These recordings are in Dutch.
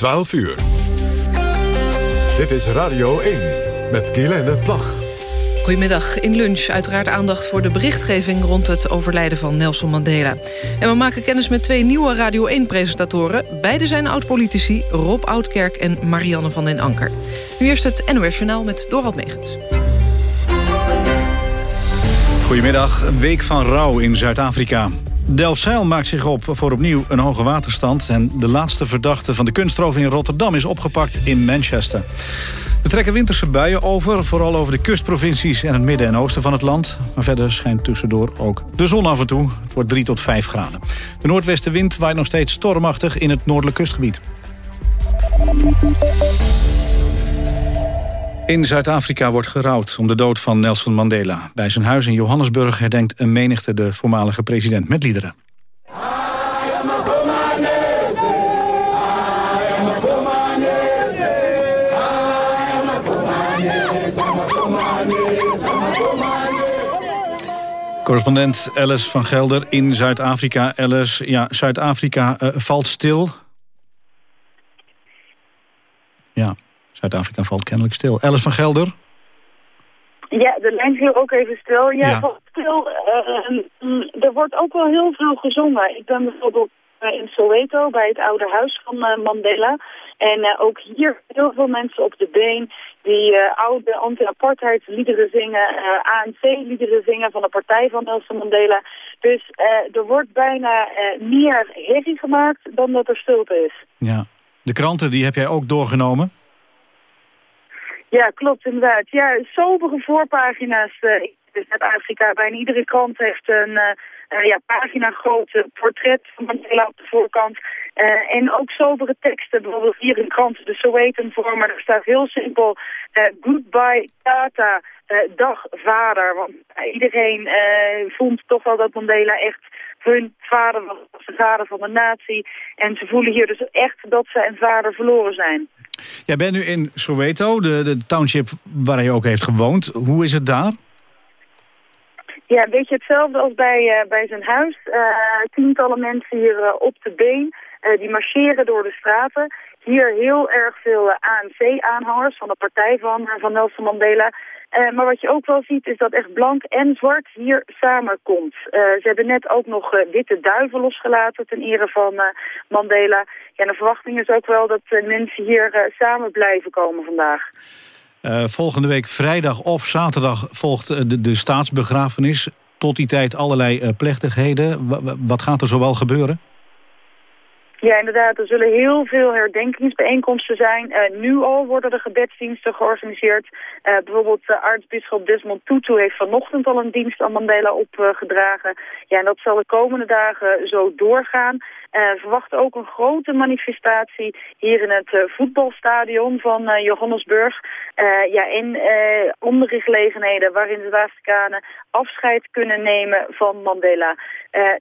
12 uur. Dit is Radio 1 met Guylaine Plag. Goedemiddag. In lunch uiteraard aandacht voor de berichtgeving... rond het overlijden van Nelson Mandela. En we maken kennis met twee nieuwe Radio 1-presentatoren. Beide zijn oud-politici, Rob Oudkerk en Marianne van den Anker. Nu eerst het NOS Journaal met Dorald Megens. Goedemiddag. Een week van rouw in Zuid-Afrika. Delfzijl maakt zich op voor opnieuw een hoge waterstand... en de laatste verdachte van de kunstroof in Rotterdam is opgepakt in Manchester. Er trekken winterse buien over, vooral over de kustprovincies... en het midden en oosten van het land. Maar verder schijnt tussendoor ook de zon af en toe. Het wordt 3 tot 5 graden. De noordwestenwind waait nog steeds stormachtig in het noordelijk kustgebied. In Zuid-Afrika wordt gerouwd om de dood van Nelson Mandela. Bij zijn huis in Johannesburg herdenkt een menigte de voormalige president met liederen. Correspondent Alice van Gelder in Zuid-Afrika. Alice, ja, Zuid-Afrika uh, valt stil. Ja, Zuid-Afrika valt kennelijk stil. Alice van Gelder? Ja, de lijn viel ook even stil. Ja, ja. stil. Uh, er wordt ook wel heel veel gezongen. Ik ben bijvoorbeeld in Soweto bij het oude huis van uh, Mandela. En uh, ook hier heel veel mensen op de been die uh, oude anti-apartheidsliederen zingen, ANC-liederen zingen van de partij van Nelson Mandela. Dus er wordt bijna meer herrie gemaakt dan dat er stilte is. Ja, de kranten die heb jij ook doorgenomen? Ja, klopt inderdaad. Ja, sobere voorpagina's uh, in Zuid-Afrika. Bijna iedere krant heeft een uh, ja, pagina groot portret van Mandela op de voorkant. en ook sobere teksten, bijvoorbeeld hier in krant de Sowetan voor, maar er staat heel simpel goodbye tata, dag vader. Want iedereen voelt toch wel dat Mandela echt hun vader was, de vader van de natie. En ze voelen hier dus echt dat ze een vader verloren zijn. Jij bent nu in Soweto, de, de township waar hij ook heeft gewoond. Hoe is het daar? Ja, een beetje hetzelfde als bij, uh, bij zijn huis. Uh, tientallen mensen hier uh, op de been. die marcheren door de straten. Hier heel erg veel ANC-aanhangers van de partij van, van Nelson Mandela. Uh, maar wat je ook wel ziet is dat echt blank en zwart hier samenkomt. Uh, ze hebben net ook nog uh, witte duiven losgelaten ten ere van Mandela. Ja, de verwachting is ook wel dat mensen hier samen blijven komen vandaag. volgende week vrijdag of zaterdag volgt de, de staatsbegrafenis. Tot die tijd allerlei plechtigheden. Wat gaat er zoal gebeuren? Ja, inderdaad. Er zullen heel veel herdenkingsbijeenkomsten zijn. Uh, nu al worden er gebedsdiensten georganiseerd. Uh, bijvoorbeeld uh, aartsbisschop Desmond Tutu heeft vanochtend al een dienst aan Mandela opgedragen. ja, en dat zal de komende dagen zo doorgaan. verwacht ook een grote manifestatie hier in het voetbalstadion van Johannesburg. ja, in andere gelegenheden waarin de Afrikanen afscheid kunnen nemen van Mandela.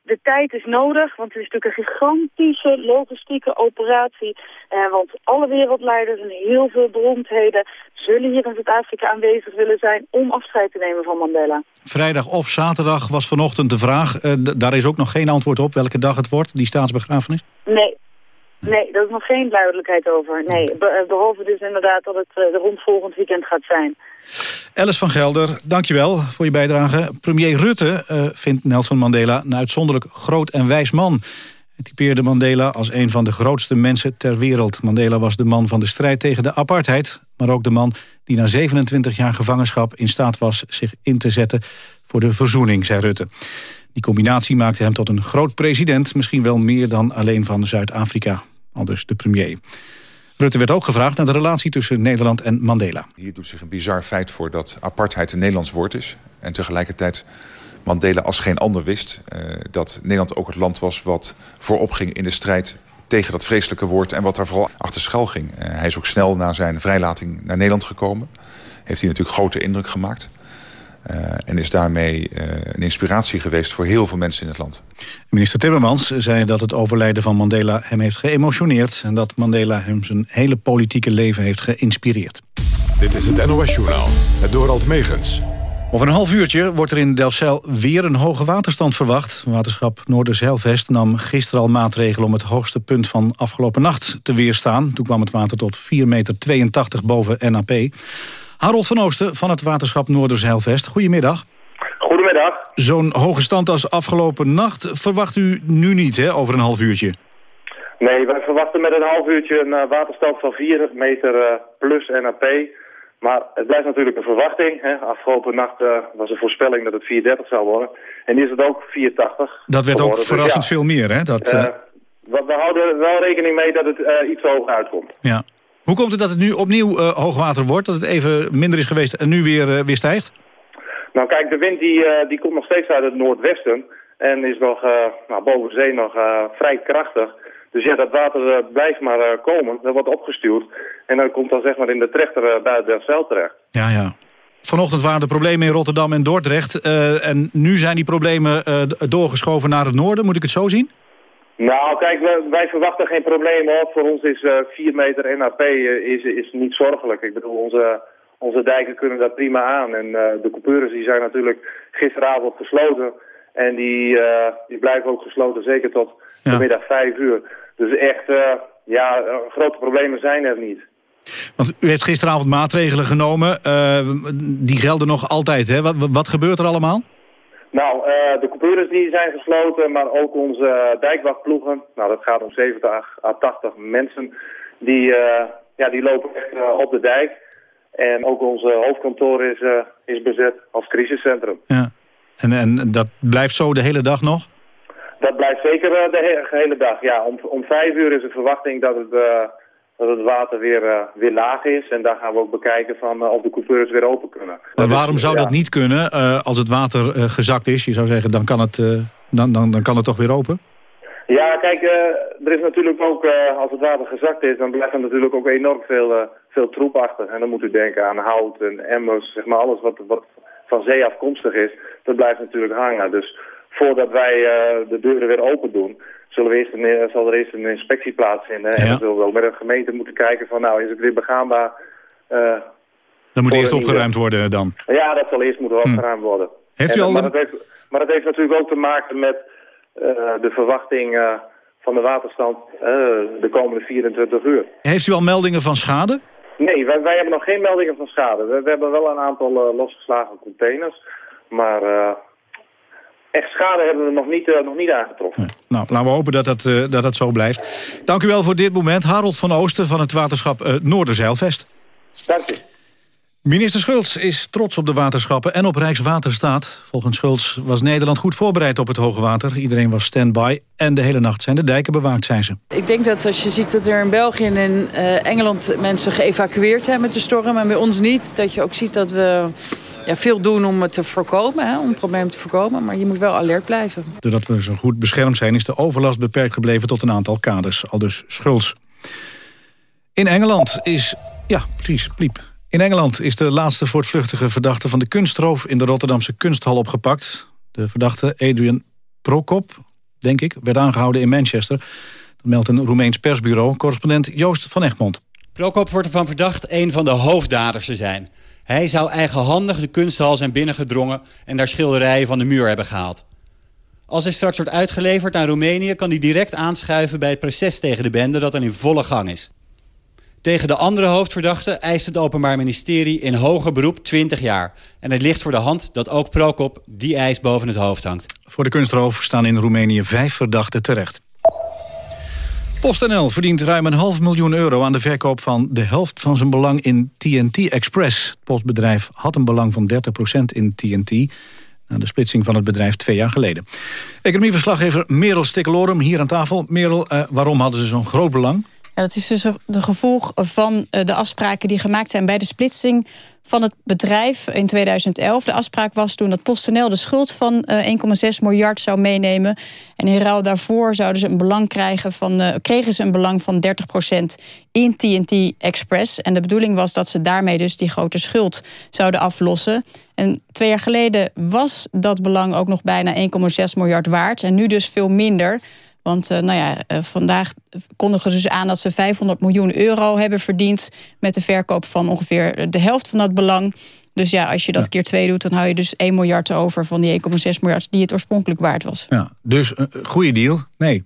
De tijd is nodig, want het is natuurlijk een gigantische logistieke operatie. Uh, want alle wereldleiders en heel veel beroemdheden zullen hier in Zuid-Afrika aanwezig willen zijn om afscheid te nemen van Mandela. Vrijdag of zaterdag was vanochtend de vraag. Uh, daar is ook nog geen antwoord op welke dag het wordt, die staatsbegrafenis? Nee, Nee, daar is nog geen duidelijkheid over. Nee, eh, behalve dus inderdaad dat het rond volgend weekend gaat zijn. Alice van Gelder, dankjewel voor je bijdrage. Premier Rutte uh, vindt Nelson Mandela een uitzonderlijk groot en wijs man. Hij typeerde Mandela als een van de grootste mensen ter wereld. Mandela was de man van de strijd tegen de apartheid... maar ook de man die na 27 jaar gevangenschap in staat was... zich in te zetten voor de verzoening, zei Rutte. Die combinatie maakte hem tot een groot president... misschien wel meer dan alleen van Zuid-Afrika, aldus de premier. Rutte werd ook gevraagd naar de relatie tussen Nederland en Mandela. Hier doet zich een bizar feit voor dat apartheid een Nederlands woord is... en tegelijkertijd Mandela als geen ander wist uh, dat Nederland ook het land was wat voorop ging in de strijd tegen dat vreselijke woord en wat daar vooral achter schuil ging. Uh, hij is ook snel na zijn vrijlating naar Nederland gekomen. Heeft hij natuurlijk grote indruk gemaakt. Uh, en is daarmee uh, een inspiratie geweest voor heel veel mensen in het land. Minister Timmermans zei dat het overlijden van Mandela hem heeft geëmotioneerd... en dat Mandela hem zijn hele politieke leven heeft geïnspireerd. Dit is het NOS-journaal, het Dorald Megens. Over een half uurtje wordt er in Delfzijl weer een hoge waterstand verwacht. Waterschap Noorderzeilvest nam gisteren al maatregelen... om het hoogste punt van afgelopen nacht te weerstaan. Toen kwam het water tot 4,82 meter boven NAP. Harold van Oosten van het waterschap Noorderzeilvest. Goedemiddag. Goedemiddag. Zo'n hoge stand als afgelopen nacht verwacht u nu niet, hè, over een half uurtje? Nee, wij verwachten met een half uurtje een uh, waterstand van 4 meter uh, plus NAP... Maar het blijft natuurlijk een verwachting. Hè. Afgelopen nacht uh, was een voorspelling dat het 430 zou worden. En nu is het ook 480 Dat werd ook verrassend dus ja, veel meer, hè? Dat, uh, we, we, houden wel rekening mee dat het iets hoger uitkomt. Ja. Hoe komt het dat het nu opnieuw hoogwater wordt? Dat het even minder is geweest en nu weer, weer stijgt? Nou kijk, de wind die, die komt nog steeds uit het noordwesten. En is nog nou, boven zee nog vrij krachtig. Dus ja, dat water blijft maar komen. Dat wordt opgestuurd. En dan komt dan zeg maar in de trechter bij Delfzijl terecht. Ja, ja. Vanochtend waren de problemen in Rotterdam en Dordrecht. en nu zijn die problemen doorgeschoven naar het noorden. Moet ik het zo zien? Nou, kijk, wij, wij verwachten geen problemen op. Voor ons is 4 meter NAP is, is niet zorgelijk. Ik bedoel, onze, onze dijken kunnen dat prima aan. En de coupures die zijn natuurlijk gisteravond gesloten. En die, die blijven ook gesloten, zeker tot ja. middag 5 uur. Dus echt, uh, ja, grote problemen zijn er niet. Want u heeft gisteravond maatregelen genomen. Uh, die gelden nog altijd, hè? Wat, wat gebeurt er allemaal? Nou, uh, de coupures die zijn gesloten, maar ook onze dijkwachtploegen. Nou, dat gaat om 70 à 80 mensen. Die, ja, die lopen echt op de dijk. En ook ons hoofdkantoor is, is bezet als crisiscentrum. Ja. En, en dat blijft zo de hele dag nog? Dat blijft zeker de he hele dag. Ja, om, om vijf uur is de verwachting dat het, dat het water weer, uh, weer laag is. En daar gaan we ook bekijken van, of de coupeurs weer open kunnen. Maar waarom zou dat niet kunnen als het water gezakt is? Je zou zeggen, dan kan het, dan, dan, dan kan het toch weer open? Ja, kijk, er is natuurlijk ook, als het water gezakt is, dan blijft er natuurlijk ook enorm veel, veel troep achter. En dan moet u denken aan hout en emmers, zeg maar alles wat, wat van zee afkomstig is, dat blijft natuurlijk hangen. Dus voordat wij de deuren weer open doen, zullen we eerst een, zal er eerst een inspectie plaatsvinden. Ja. En dan zullen we ook met een gemeente moeten kijken van nou, is het weer begaanbaar? Uh, dan moet eerst opgeruimd worden dan? Ja, dat zal eerst moeten hm. opgeruimd worden. Heeft u al... maar, dat heeft, maar dat heeft natuurlijk ook te maken met uh, de verwachting van de waterstand de komende 24 uur. Heeft u al meldingen van schade? Nee, wij, wij hebben nog geen meldingen van schade. We, we hebben wel een aantal losgeslagen containers. Maar echt schade hebben we nog niet, uh, nog niet aangetroffen. Nou, laten we hopen dat dat, uh, dat dat zo blijft. Dank u wel voor dit moment. Harold van Oosten van het waterschap uh, Noorderzeilvest. Dank u. Minister Schultz is trots op de waterschappen en op Rijkswaterstaat. Volgens Schultz was Nederland goed voorbereid op het hoge water. Iedereen was stand-by en de hele nacht zijn de dijken bewaakt, zijn ze. Ik denk dat als je ziet dat er in België en in Engeland mensen geëvacueerd zijn met de storm... en bij ons niet, dat je ook ziet dat we ja, veel doen om het te voorkomen, hè, om het probleem te voorkomen. Maar je moet wel alert blijven. Doordat we zo goed beschermd zijn is de overlast beperkt gebleven tot een aantal kaders. Al dus Schulz. In Engeland is... Ja, precies, pliep. In Engeland is de laatste voortvluchtige verdachte van de kunstroof... in de Rotterdamse kunsthal opgepakt. De verdachte Adrian Prokop, denk ik, werd aangehouden in Manchester. Dat meldt een Roemeens persbureau. Correspondent Joost van Egmond. Prokop wordt ervan verdacht een van de hoofddaders te zijn. Hij zou eigenhandig de kunsthal zijn binnengedrongen... en daar schilderijen van de muur hebben gehaald. Als hij straks wordt uitgeleverd naar Roemenië... kan hij direct aanschuiven bij het proces tegen de bende dat dan in volle gang is. Tegen de andere hoofdverdachte eist het Openbaar Ministerie in hoger beroep 20 jaar. En het ligt voor de hand dat ook Prokop die eis boven het hoofd hangt. Voor de kunstroof staan in Roemenië vijf verdachten terecht. PostNL verdient ruim een half miljoen euro aan de verkoop van de helft van zijn belang in TNT Express. Het postbedrijf had een belang van 30% in TNT na de splitsing van het bedrijf twee jaar geleden. Economieverslaggever Merel Stikkelorum hier aan tafel. Merel, uh, waarom hadden ze zo'n groot belang? Dat is dus de gevolg van eh, de afspraken die gemaakt zijn bij de splitsing van het bedrijf in 2011. De afspraak was toen dat PostNL de schuld van 1,6 eh, miljard zou meenemen. En in ruil daarvoor zouden ze een belang krijgen van, uh, kregen ze een belang van 30% in TNT Express. En de bedoeling was dat ze daarmee dus die grote schuld zouden aflossen. En twee jaar geleden was dat belang ook nog bijna 1,6 miljard waard. En nu dus veel minder. Want uh, nou ja, uh, vandaag kondigen ze dus aan dat ze 500 miljoen euro hebben verdiend... met de verkoop van ongeveer de helft van dat belang. Dus ja, als je dat keer twee doet, dan hou je dus 1 miljard over van die 1,6 miljard die het oorspronkelijk waard was. Ja, dus een goede deal? Nee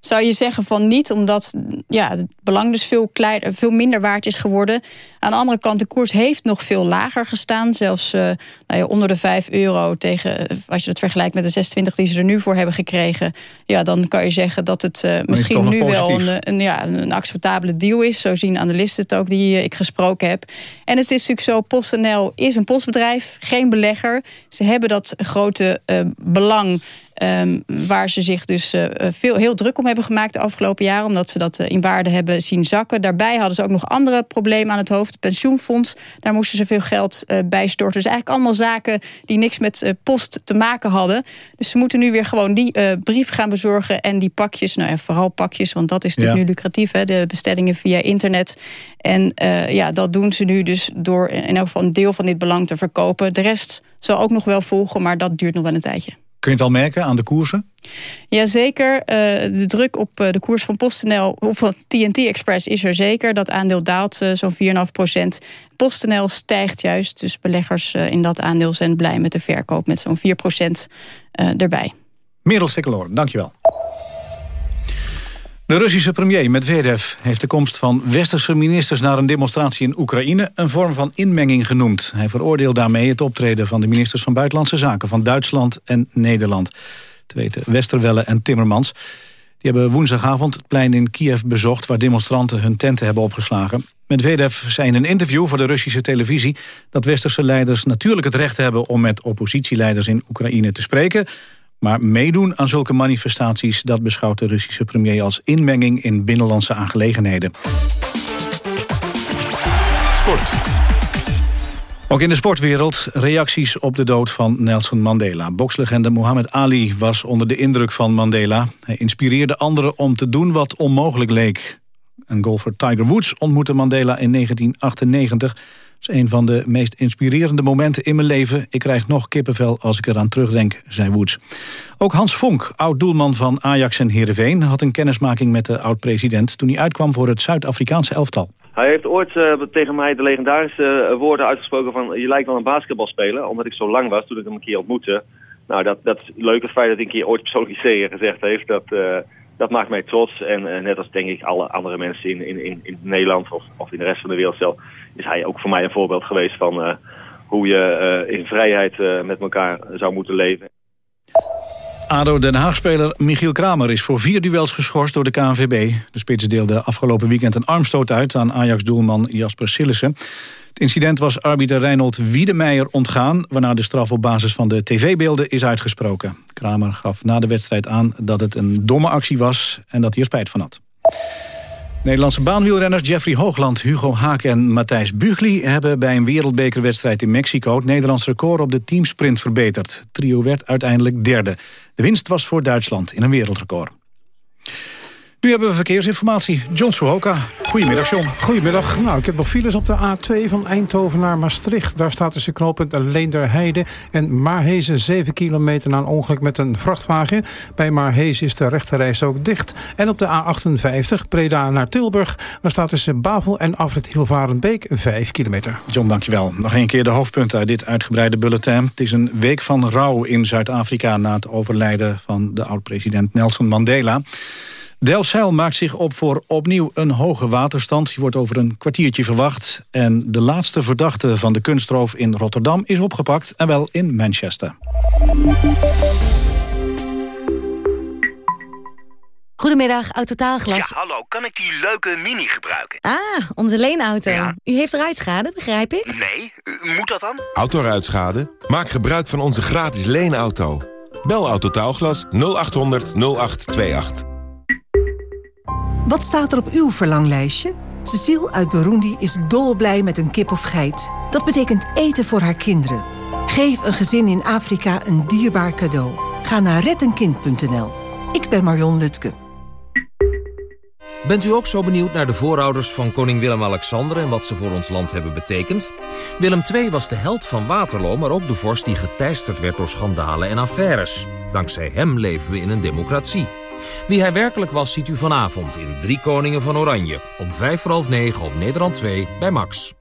zou je zeggen van niet, omdat ja, het belang dus veel, kleiner, veel minder waard is geworden. Aan de andere kant, de koers heeft nog veel lager gestaan. Zelfs uh, nou ja, onder de 5 euro tegen, eh, als je het vergelijkt met de 26 die ze er nu voor hebben gekregen. Ja, dan kan je zeggen dat het uh, misschien nu wel een, een, ja, een acceptabele deal is. Zo zien analisten het ook die ik gesproken heb. En het is natuurlijk zo, PostNL is een postbedrijf, geen belegger. Ze hebben dat grote belang Um, waar ze zich dus veel, heel druk om hebben gemaakt de afgelopen jaren. Omdat ze dat uh, in waarde hebben zien zakken. Daarbij hadden ze ook nog andere problemen aan het hoofd. Het pensioenfonds, daar moesten ze veel geld uh, bij storten. Dus eigenlijk allemaal zaken die niks met post te maken hadden. Dus ze moeten nu weer gewoon die brief gaan bezorgen. En die pakjes, nou ja, vooral pakjes. Want dat is natuurlijk ja. nu lucratief, hè, de bestellingen via internet. En ja, dat doen ze nu dus door in elk geval een deel van dit belang te verkopen. De rest zal ook nog wel volgen, maar dat duurt nog wel een tijdje. Kun je het al merken aan de koersen? Jazeker. Uh, de druk op uh, de koers van PostNL of van TNT Express is er zeker. Dat aandeel daalt uh, zo'n 4,5 procent. PostNL stijgt juist. Dus beleggers in dat aandeel zijn blij met de verkoop met zo'n 4 procent erbij. Merel Stikkeloor, dankjewel. De Russische premier Medvedev heeft de komst van westerse ministers... naar een demonstratie in Oekraïne een vorm van inmenging genoemd. Hij veroordeelt daarmee het optreden van de ministers van Buitenlandse Zaken... van Duitsland en Nederland. Te weten Westerwelle en Timmermans. Die hebben woensdagavond het plein in Kiev bezocht... waar demonstranten hun tenten hebben opgeslagen. Medvedev zei in een interview voor de Russische televisie... dat westerse leiders natuurlijk het recht hebben... om met oppositieleiders in Oekraïne te spreken... Maar meedoen aan zulke manifestaties... dat beschouwt de Russische premier als inmenging in binnenlandse aangelegenheden. Sport. Ook in de sportwereld reacties op de dood van Nelson Mandela. Bokslegende Muhammad Ali was onder de indruk van Mandela. Hij inspireerde anderen om te doen wat onmogelijk leek. En golfer Tiger Woods ontmoette Mandela in 1998 is een van de meest inspirerende momenten in mijn leven. Ik krijg nog kippenvel als ik eraan terugdenk, zei Woods. Ook Hans Vonk, oud-doelman van Ajax en Heerenveen... had een kennismaking met de oud-president... toen hij uitkwam voor het Zuid-Afrikaanse elftal. Hij heeft ooit uh, tegen mij de legendarische uh, woorden uitgesproken van... je lijkt wel een basketbalspeler, omdat ik zo lang was toen ik hem een keer ontmoette. Nou, dat, dat is leuk het feit dat hij een keer ooit persoonlijk iets gezegd heeft... dat... Uh, dat maakt mij trots. En uh, net als denk ik alle andere mensen in, in, in, Nederland of, of in de rest van de wereld zelf, is hij ook voor mij een voorbeeld geweest van uh, hoe je uh, in vrijheid met elkaar zou moeten leven. ADO Den Haag-speler Michiel Kramer is voor vier duels geschorst door de KNVB. De spits deelde afgelopen weekend een armstoot uit aan Ajax-doelman Jasper Sillissen. Incident was arbiter Reinhold Wiedemeijer ontgaan... waarna de straf op basis van de tv-beelden is uitgesproken. Kramer gaf na de wedstrijd aan dat het een domme actie was... en dat hij er spijt van had. Nederlandse baanwielrenners Jeffrey Hoogland, Hugo Haak en Matthijs Bugli... hebben bij een wereldbekerwedstrijd in Mexico... het Nederlands record op de teamsprint verbeterd. Het trio werd uiteindelijk derde. De winst was voor Duitsland in een wereldrecord. Nu hebben we verkeersinformatie. John Suhoka. Goedemiddag, John. Goedemiddag. Nou, ik heb nog files op de A2 van Eindhoven naar Maastricht. Daar staat tussen knooppunt Leenderheide en Maarhezen 7 kilometer na een ongeluk met een vrachtwagen. Bij Maarhezen is de rechterreis ook dicht. En op de A58 Preda naar Tilburg. Daar staat tussen Bavel en Afrit Hilvarenbeek 5 kilometer. John, dankjewel. Nog een keer de hoofdpunten uit dit uitgebreide bulletin. Het is een week van rouw in Zuid-Afrika na het overlijden van de oud-president Nelson Mandela. Delfzijl maakt zich op voor opnieuw een hoge waterstand. Die wordt over een kwartiertje verwacht. En de laatste verdachte van de kunstroof in Rotterdam is opgepakt. En wel in Manchester. Goedemiddag, Autotaalglas. Ja, hallo. Kan ik die leuke Mini gebruiken? Ah, onze leenauto. U heeft ruitschade, begrijp ik? Nee, moet dat dan? Autoruitschade? Maak gebruik van onze gratis leenauto. Bel Autotaalglas 0800 0828. Wat staat er op uw verlanglijstje? Cecile uit Burundi is dolblij met een kip of geit. Dat betekent eten voor haar kinderen. Geef een gezin in Afrika een dierbaar cadeau. Ga naar rettenkind.nl. Ik ben Marion Lutke. Bent u ook zo benieuwd naar de voorouders van koning Willem-Alexander... en wat ze voor ons land hebben betekend? Willem II was de held van Waterloo, maar ook de vorst die geteisterd werd door schandalen en affaires. Dankzij hem leven we in een democratie. Wie hij werkelijk was, ziet u vanavond in Drie Koningen van Oranje. Om vijf voor half negen op Nederland 2 bij Max.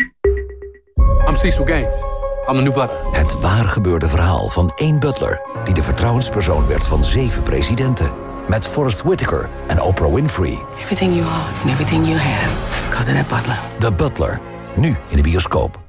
I'm Cecil Gaines. I'm the new butler. Het waar gebeurde verhaal van één butler... die de vertrouwenspersoon werd van zeven presidenten. Met Forrest Whitaker en Oprah Winfrey. Everything you are and everything you have is because of that butler. The Butler. Nu in de bioscoop.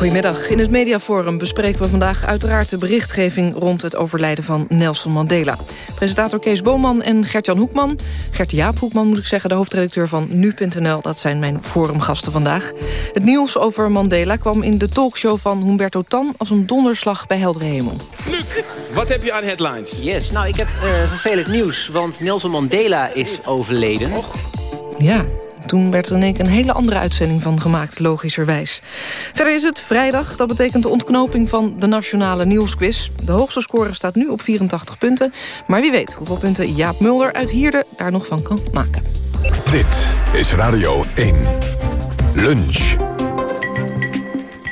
Goedemiddag. In het Mediaforum bespreken we vandaag uiteraard de berichtgeving rond het overlijden van Nelson Mandela. Presentator Kees Boman en Gert-Jan Hoekman. Gert-Jaap Hoekman moet ik zeggen, de hoofdredacteur van Nu.nl. Dat zijn mijn forumgasten vandaag. Het nieuws over Mandela kwam in de talkshow van Humberto Tan... als een donderslag bij heldere hemel. Luc, wat heb je aan headlines? Yes, nou ik heb uh, vervelend nieuws, want Nelson Mandela is overleden. Ja, toen werd er in een hele andere uitzending van gemaakt, logischerwijs. Verder is het vrijdag, dat betekent de ontknoping van de Nationale Nieuwsquiz. De hoogste score staat nu op 84 punten. Maar wie weet hoeveel punten Jaap Mulder uit Hierde daar nog van kan maken. Dit is Radio 1. Lunch.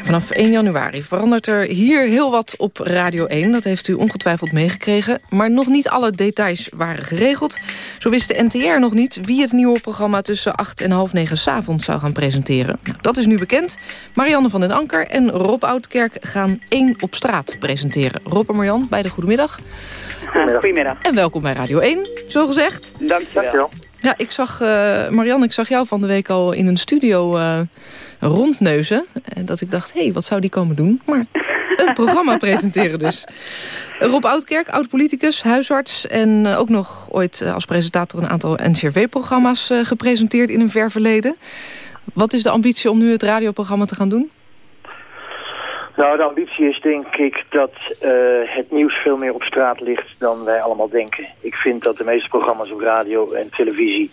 Vanaf 1 januari verandert er hier heel wat op Radio 1. Dat heeft u ongetwijfeld meegekregen. Maar nog niet alle details waren geregeld. Zo wist de NTR nog niet wie het nieuwe programma... tussen 8 en half 9 s'avonds zou gaan presenteren. Nou, dat is nu bekend. Marianne van den Anker en Rob Oudkerk gaan 1 op straat presenteren. Rob en Marianne, beide goedemiddag. Goedemiddag. goedemiddag. En welkom bij Radio 1, zo gezegd. Dankjewel. Dankjewel. Ja, ik zag, uh, Marianne, ik zag jou van de week al in een studio... Uh, rondneuzen. En dat ik dacht, hé, hey, wat zou die komen doen? Maar een programma presenteren dus. Rob Oudkerk, oud-politicus, huisarts... en ook nog ooit als presentator een aantal NCRV-programma's gepresenteerd in een ver verleden. Wat is de ambitie om nu het radioprogramma te gaan doen? Nou, de ambitie is denk ik dat uh, het nieuws veel meer op straat ligt dan wij allemaal denken. Ik vind dat de meeste programma's op radio en televisie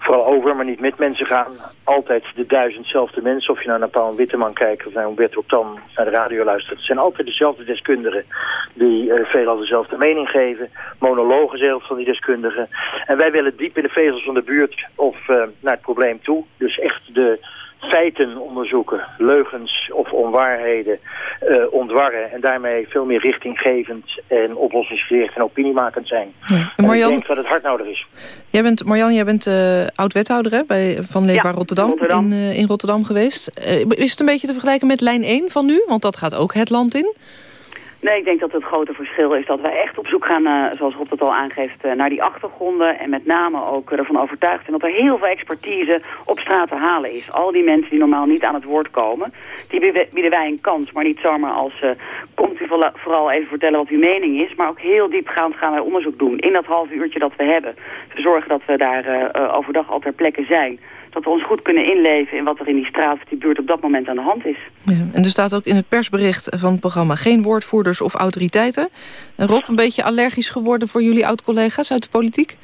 vooral over, maar niet met mensen gaan. Altijd de duizendzelfde mensen, of je nou naar Paul Witteman kijkt of naar Humberto Tan naar de radio luistert. Het zijn altijd dezelfde deskundigen die uh, veelal dezelfde mening geven. Monologen zelf van die deskundigen. En wij willen diep in de vezels van de buurt of uh, naar het probleem toe. Dus echt de feiten onderzoeken, leugens of onwaarheden uh, ontwarren... en daarmee veel meer richtinggevend en oplossingsgericht en opiniemakend zijn. Ja. En Marjan, ik denk dat het hard nodig is. Jij bent, Marjan, jij bent uh, oud-wethouder bij, van Leefbaar ja, Rotterdam, Rotterdam, In, uh, in Rotterdam geweest. is het een beetje te vergelijken met lijn 1 van nu? Want dat gaat ook het land in. Nee, ik denk dat het grote verschil is dat wij echt op zoek gaan, uh, zoals Rob het al aangeeft, uh, naar die achtergronden. En met name ook uh, ervan overtuigd zijn dat er heel veel expertise op straat te halen is. Al die mensen die normaal niet aan het woord komen, die bieden wij een kans. Maar niet zomaar als, komt u vooral even vertellen wat uw mening is. Maar ook heel diepgaand gaan wij onderzoek doen in dat half uurtje dat we hebben. We zorgen dat we daar overdag al ter plekke zijn dat we ons goed kunnen inleven in wat er in die straat of die buurt op dat moment aan de hand is. Ja, en er staat ook in het persbericht van het programma geen woordvoerders of autoriteiten. En Rob, een beetje allergisch geworden voor jullie oud-collega's uit de politiek?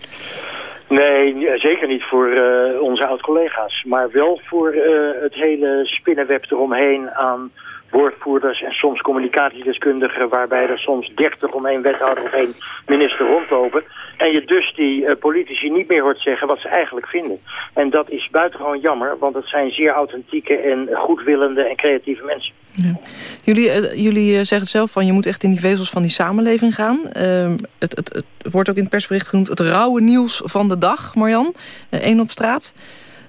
Nee, zeker niet voor uh, onze oud-collega's. Maar wel voor uh, het hele spinnenweb eromheen aan woordvoerders en soms communicatiedeskundigen... waarbij er soms dertig om één wethouder of één minister rondlopen. En je dus die uh, politici niet meer hoort zeggen wat ze eigenlijk vinden. En dat is buitengewoon jammer, want het zijn zeer authentieke en goedwillende en creatieve mensen. Ja. Jullie, uh, jullie zeggen het zelf van je moet echt in die vezels van die samenleving gaan. Uh, het, het, het, wordt ook in het persbericht genoemd het rauwe nieuws van de dag, Marjan. Eén op straat.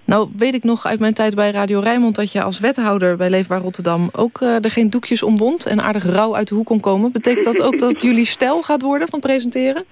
Nou weet ik nog uit mijn tijd bij Radio Rijnmond... dat je als wethouder bij Leefbaar Rotterdam... ook uh, er geen doekjes omwond en aardig rauw uit de hoek kon komen. Betekent dat ook dat jullie stijl gaat worden van presenteren?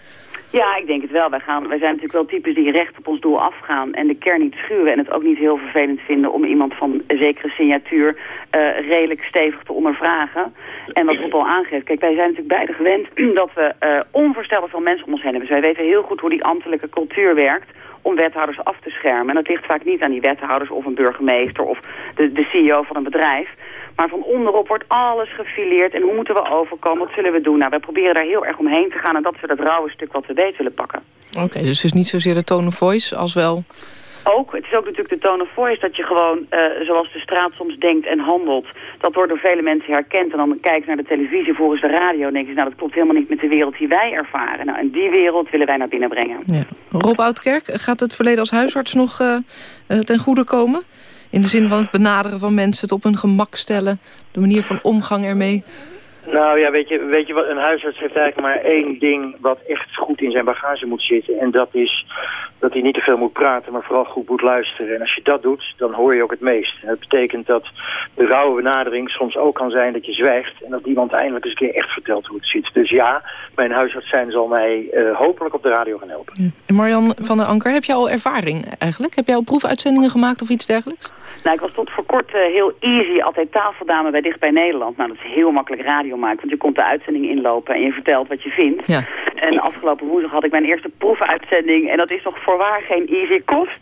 Ja, ik denk het wel. Wij, gaan, wij zijn natuurlijk wel types die recht op ons doel afgaan... en de kern niet schuwen en het ook niet heel vervelend vinden... om iemand van een zekere signatuur uh, redelijk stevig te ondervragen. En wat Rob al aangeeft, kijk, wij zijn natuurlijk beide gewend... dat we uh, onvoorstelbaar veel mensen om ons heen hebben. Dus wij weten heel goed hoe die ambtelijke cultuur werkt om wethouders af te schermen. En dat ligt vaak niet aan die wethouders of een burgemeester of de, de CEO van een bedrijf. Maar van onderop wordt alles gefileerd. En hoe moeten we overkomen? Wat zullen we doen? Nou, wij proberen daar heel erg omheen te gaan. En dat we dat rauwe stuk wat we weten willen pakken. Oké, dus het is niet zozeer de tone of voice als wel ook. Het is ook natuurlijk de tone of voice dat je gewoon, uh, zoals de straat soms denkt en handelt, dat wordt door vele mensen herkend. En dan kijken naar de televisie, volgens de radio en denken ze, nou dat klopt helemaal niet met de wereld die wij ervaren. Nou, en die wereld willen wij naar binnen brengen. Ja. Rob Oudkerk, gaat het verleden als huisarts nog uh, ten goede komen? In de zin van het benaderen van mensen, het op hun gemak stellen... de manier van omgang ermee. Nou ja, weet je, weet je wat, een huisarts heeft eigenlijk maar één ding wat echt goed in zijn bagage moet zitten. En dat is dat hij niet te veel moet praten, maar vooral goed moet luisteren. En als je dat doet, dan hoor je ook het meest. En dat betekent dat de rauwe benadering soms ook kan zijn dat je zwijgt. En dat iemand eindelijk eens een keer echt vertelt hoe het zit. Dus ja, mijn huisarts zijn zal mij uh, hopelijk op de radio gaan helpen. En Marjan van der Anker, heb jij al ervaring eigenlijk? Heb jij al proefuitzendingen gemaakt of iets dergelijks? Nou, ik was tot voor kort uh, heel easy, altijd tafeldame bij Dicht bij Nederland. Nou, dat is heel makkelijk radio maken, want je komt de uitzending inlopen en je vertelt wat je vindt. Ja. En afgelopen woensdag had ik mijn eerste proefuitzending en dat is nog voorwaar geen easy kost.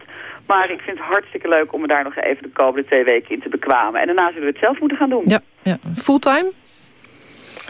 Maar ik vind het hartstikke leuk om me daar nog even de komende twee weken in te bekwamen. En daarna zullen we het zelf moeten gaan doen. Ja, ja. fulltime?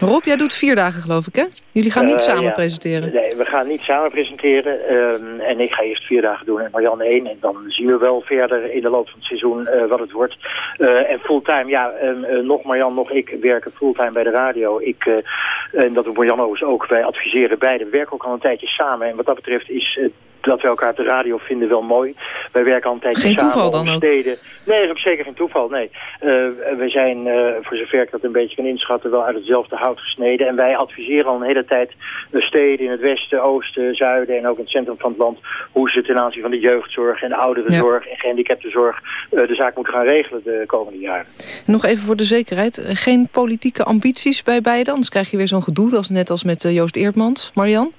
Rob, jij doet vier dagen geloof ik, hè? Jullie gaan niet Uh, samen ja. presenteren. Nee, we gaan niet samen presenteren. ehm, en ik ga eerst vier dagen doen en Marianne één. En dan zien we wel verder in de loop van het seizoen eh, wat het wordt. Eh, en fulltime, ja, ehm, eh, nog Marianne, nog ik werken fulltime bij de radio. Ik, eh, en dat doen Marianne ook. Wij adviseren beide. We werken ook al een tijdje samen. En wat dat betreft is eh, dat we elkaar op de radio vinden wel mooi. Wij werken al een tijdje Geen samen toeval dan om ook? steden. Nee, dat is ook zeker geen toeval, nee. Eh, we zijn, eh, voor zover ik dat een beetje kan inschatten, wel uit hetzelfde hout gesneden. En wij adviseren al een hele tijd de steden in het westen, oosten, zuiden en ook in het centrum van het land... hoe ze ten aanzien van de jeugdzorg en de ouderenzorg en gehandicaptenzorg... eh, de zaak moeten gaan regelen de komende jaren. En nog even voor de zekerheid. Geen politieke ambities bij beiden? Anders krijg je weer zo'n gedoe, als net als met Joost Eertmans. Marian?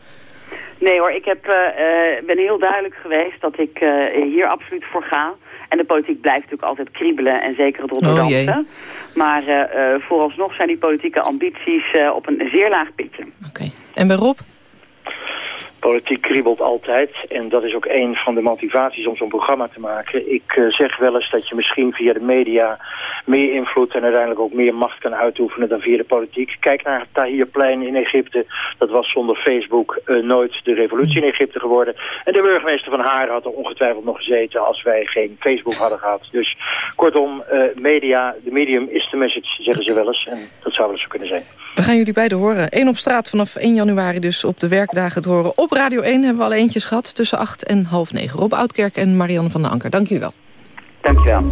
Nee hoor, ik heb, eh, eh, ben heel duidelijk geweest dat ik eh, hier absoluut voor ga. En de politiek blijft natuurlijk altijd kriebelen en zeker het Rotterdamse. Oh, maar eh, vooralsnog zijn die politieke ambities op een zeer laag pitje. En bij Rob? Politiek kriebelt altijd en dat is ook een van de motivaties om zo'n programma te maken. Ik eh, zeg wel eens dat je misschien via de media meer invloed en uiteindelijk ook meer macht kan uitoefenen dan via de politiek. Kijk naar het Tahrirplein in Egypte. Dat was zonder Facebook eh, nooit de revolutie in Egypte geworden. En de burgemeester van Haar had er ongetwijfeld nog gezeten als wij geen Facebook hadden gehad. Dus kortom, eh, media, de medium is de message, zeggen ze wel eens. En dat zou wel eens zo kunnen zijn. We gaan jullie beiden horen. Eén op straat vanaf 1 januari dus op de werkdagen te horen. Op Radio 1 hebben we al eentjes gehad tussen 8 en half 9. Rob Oudkerk en Marianne van den Anker. Dank jullie wel. Dank je wel.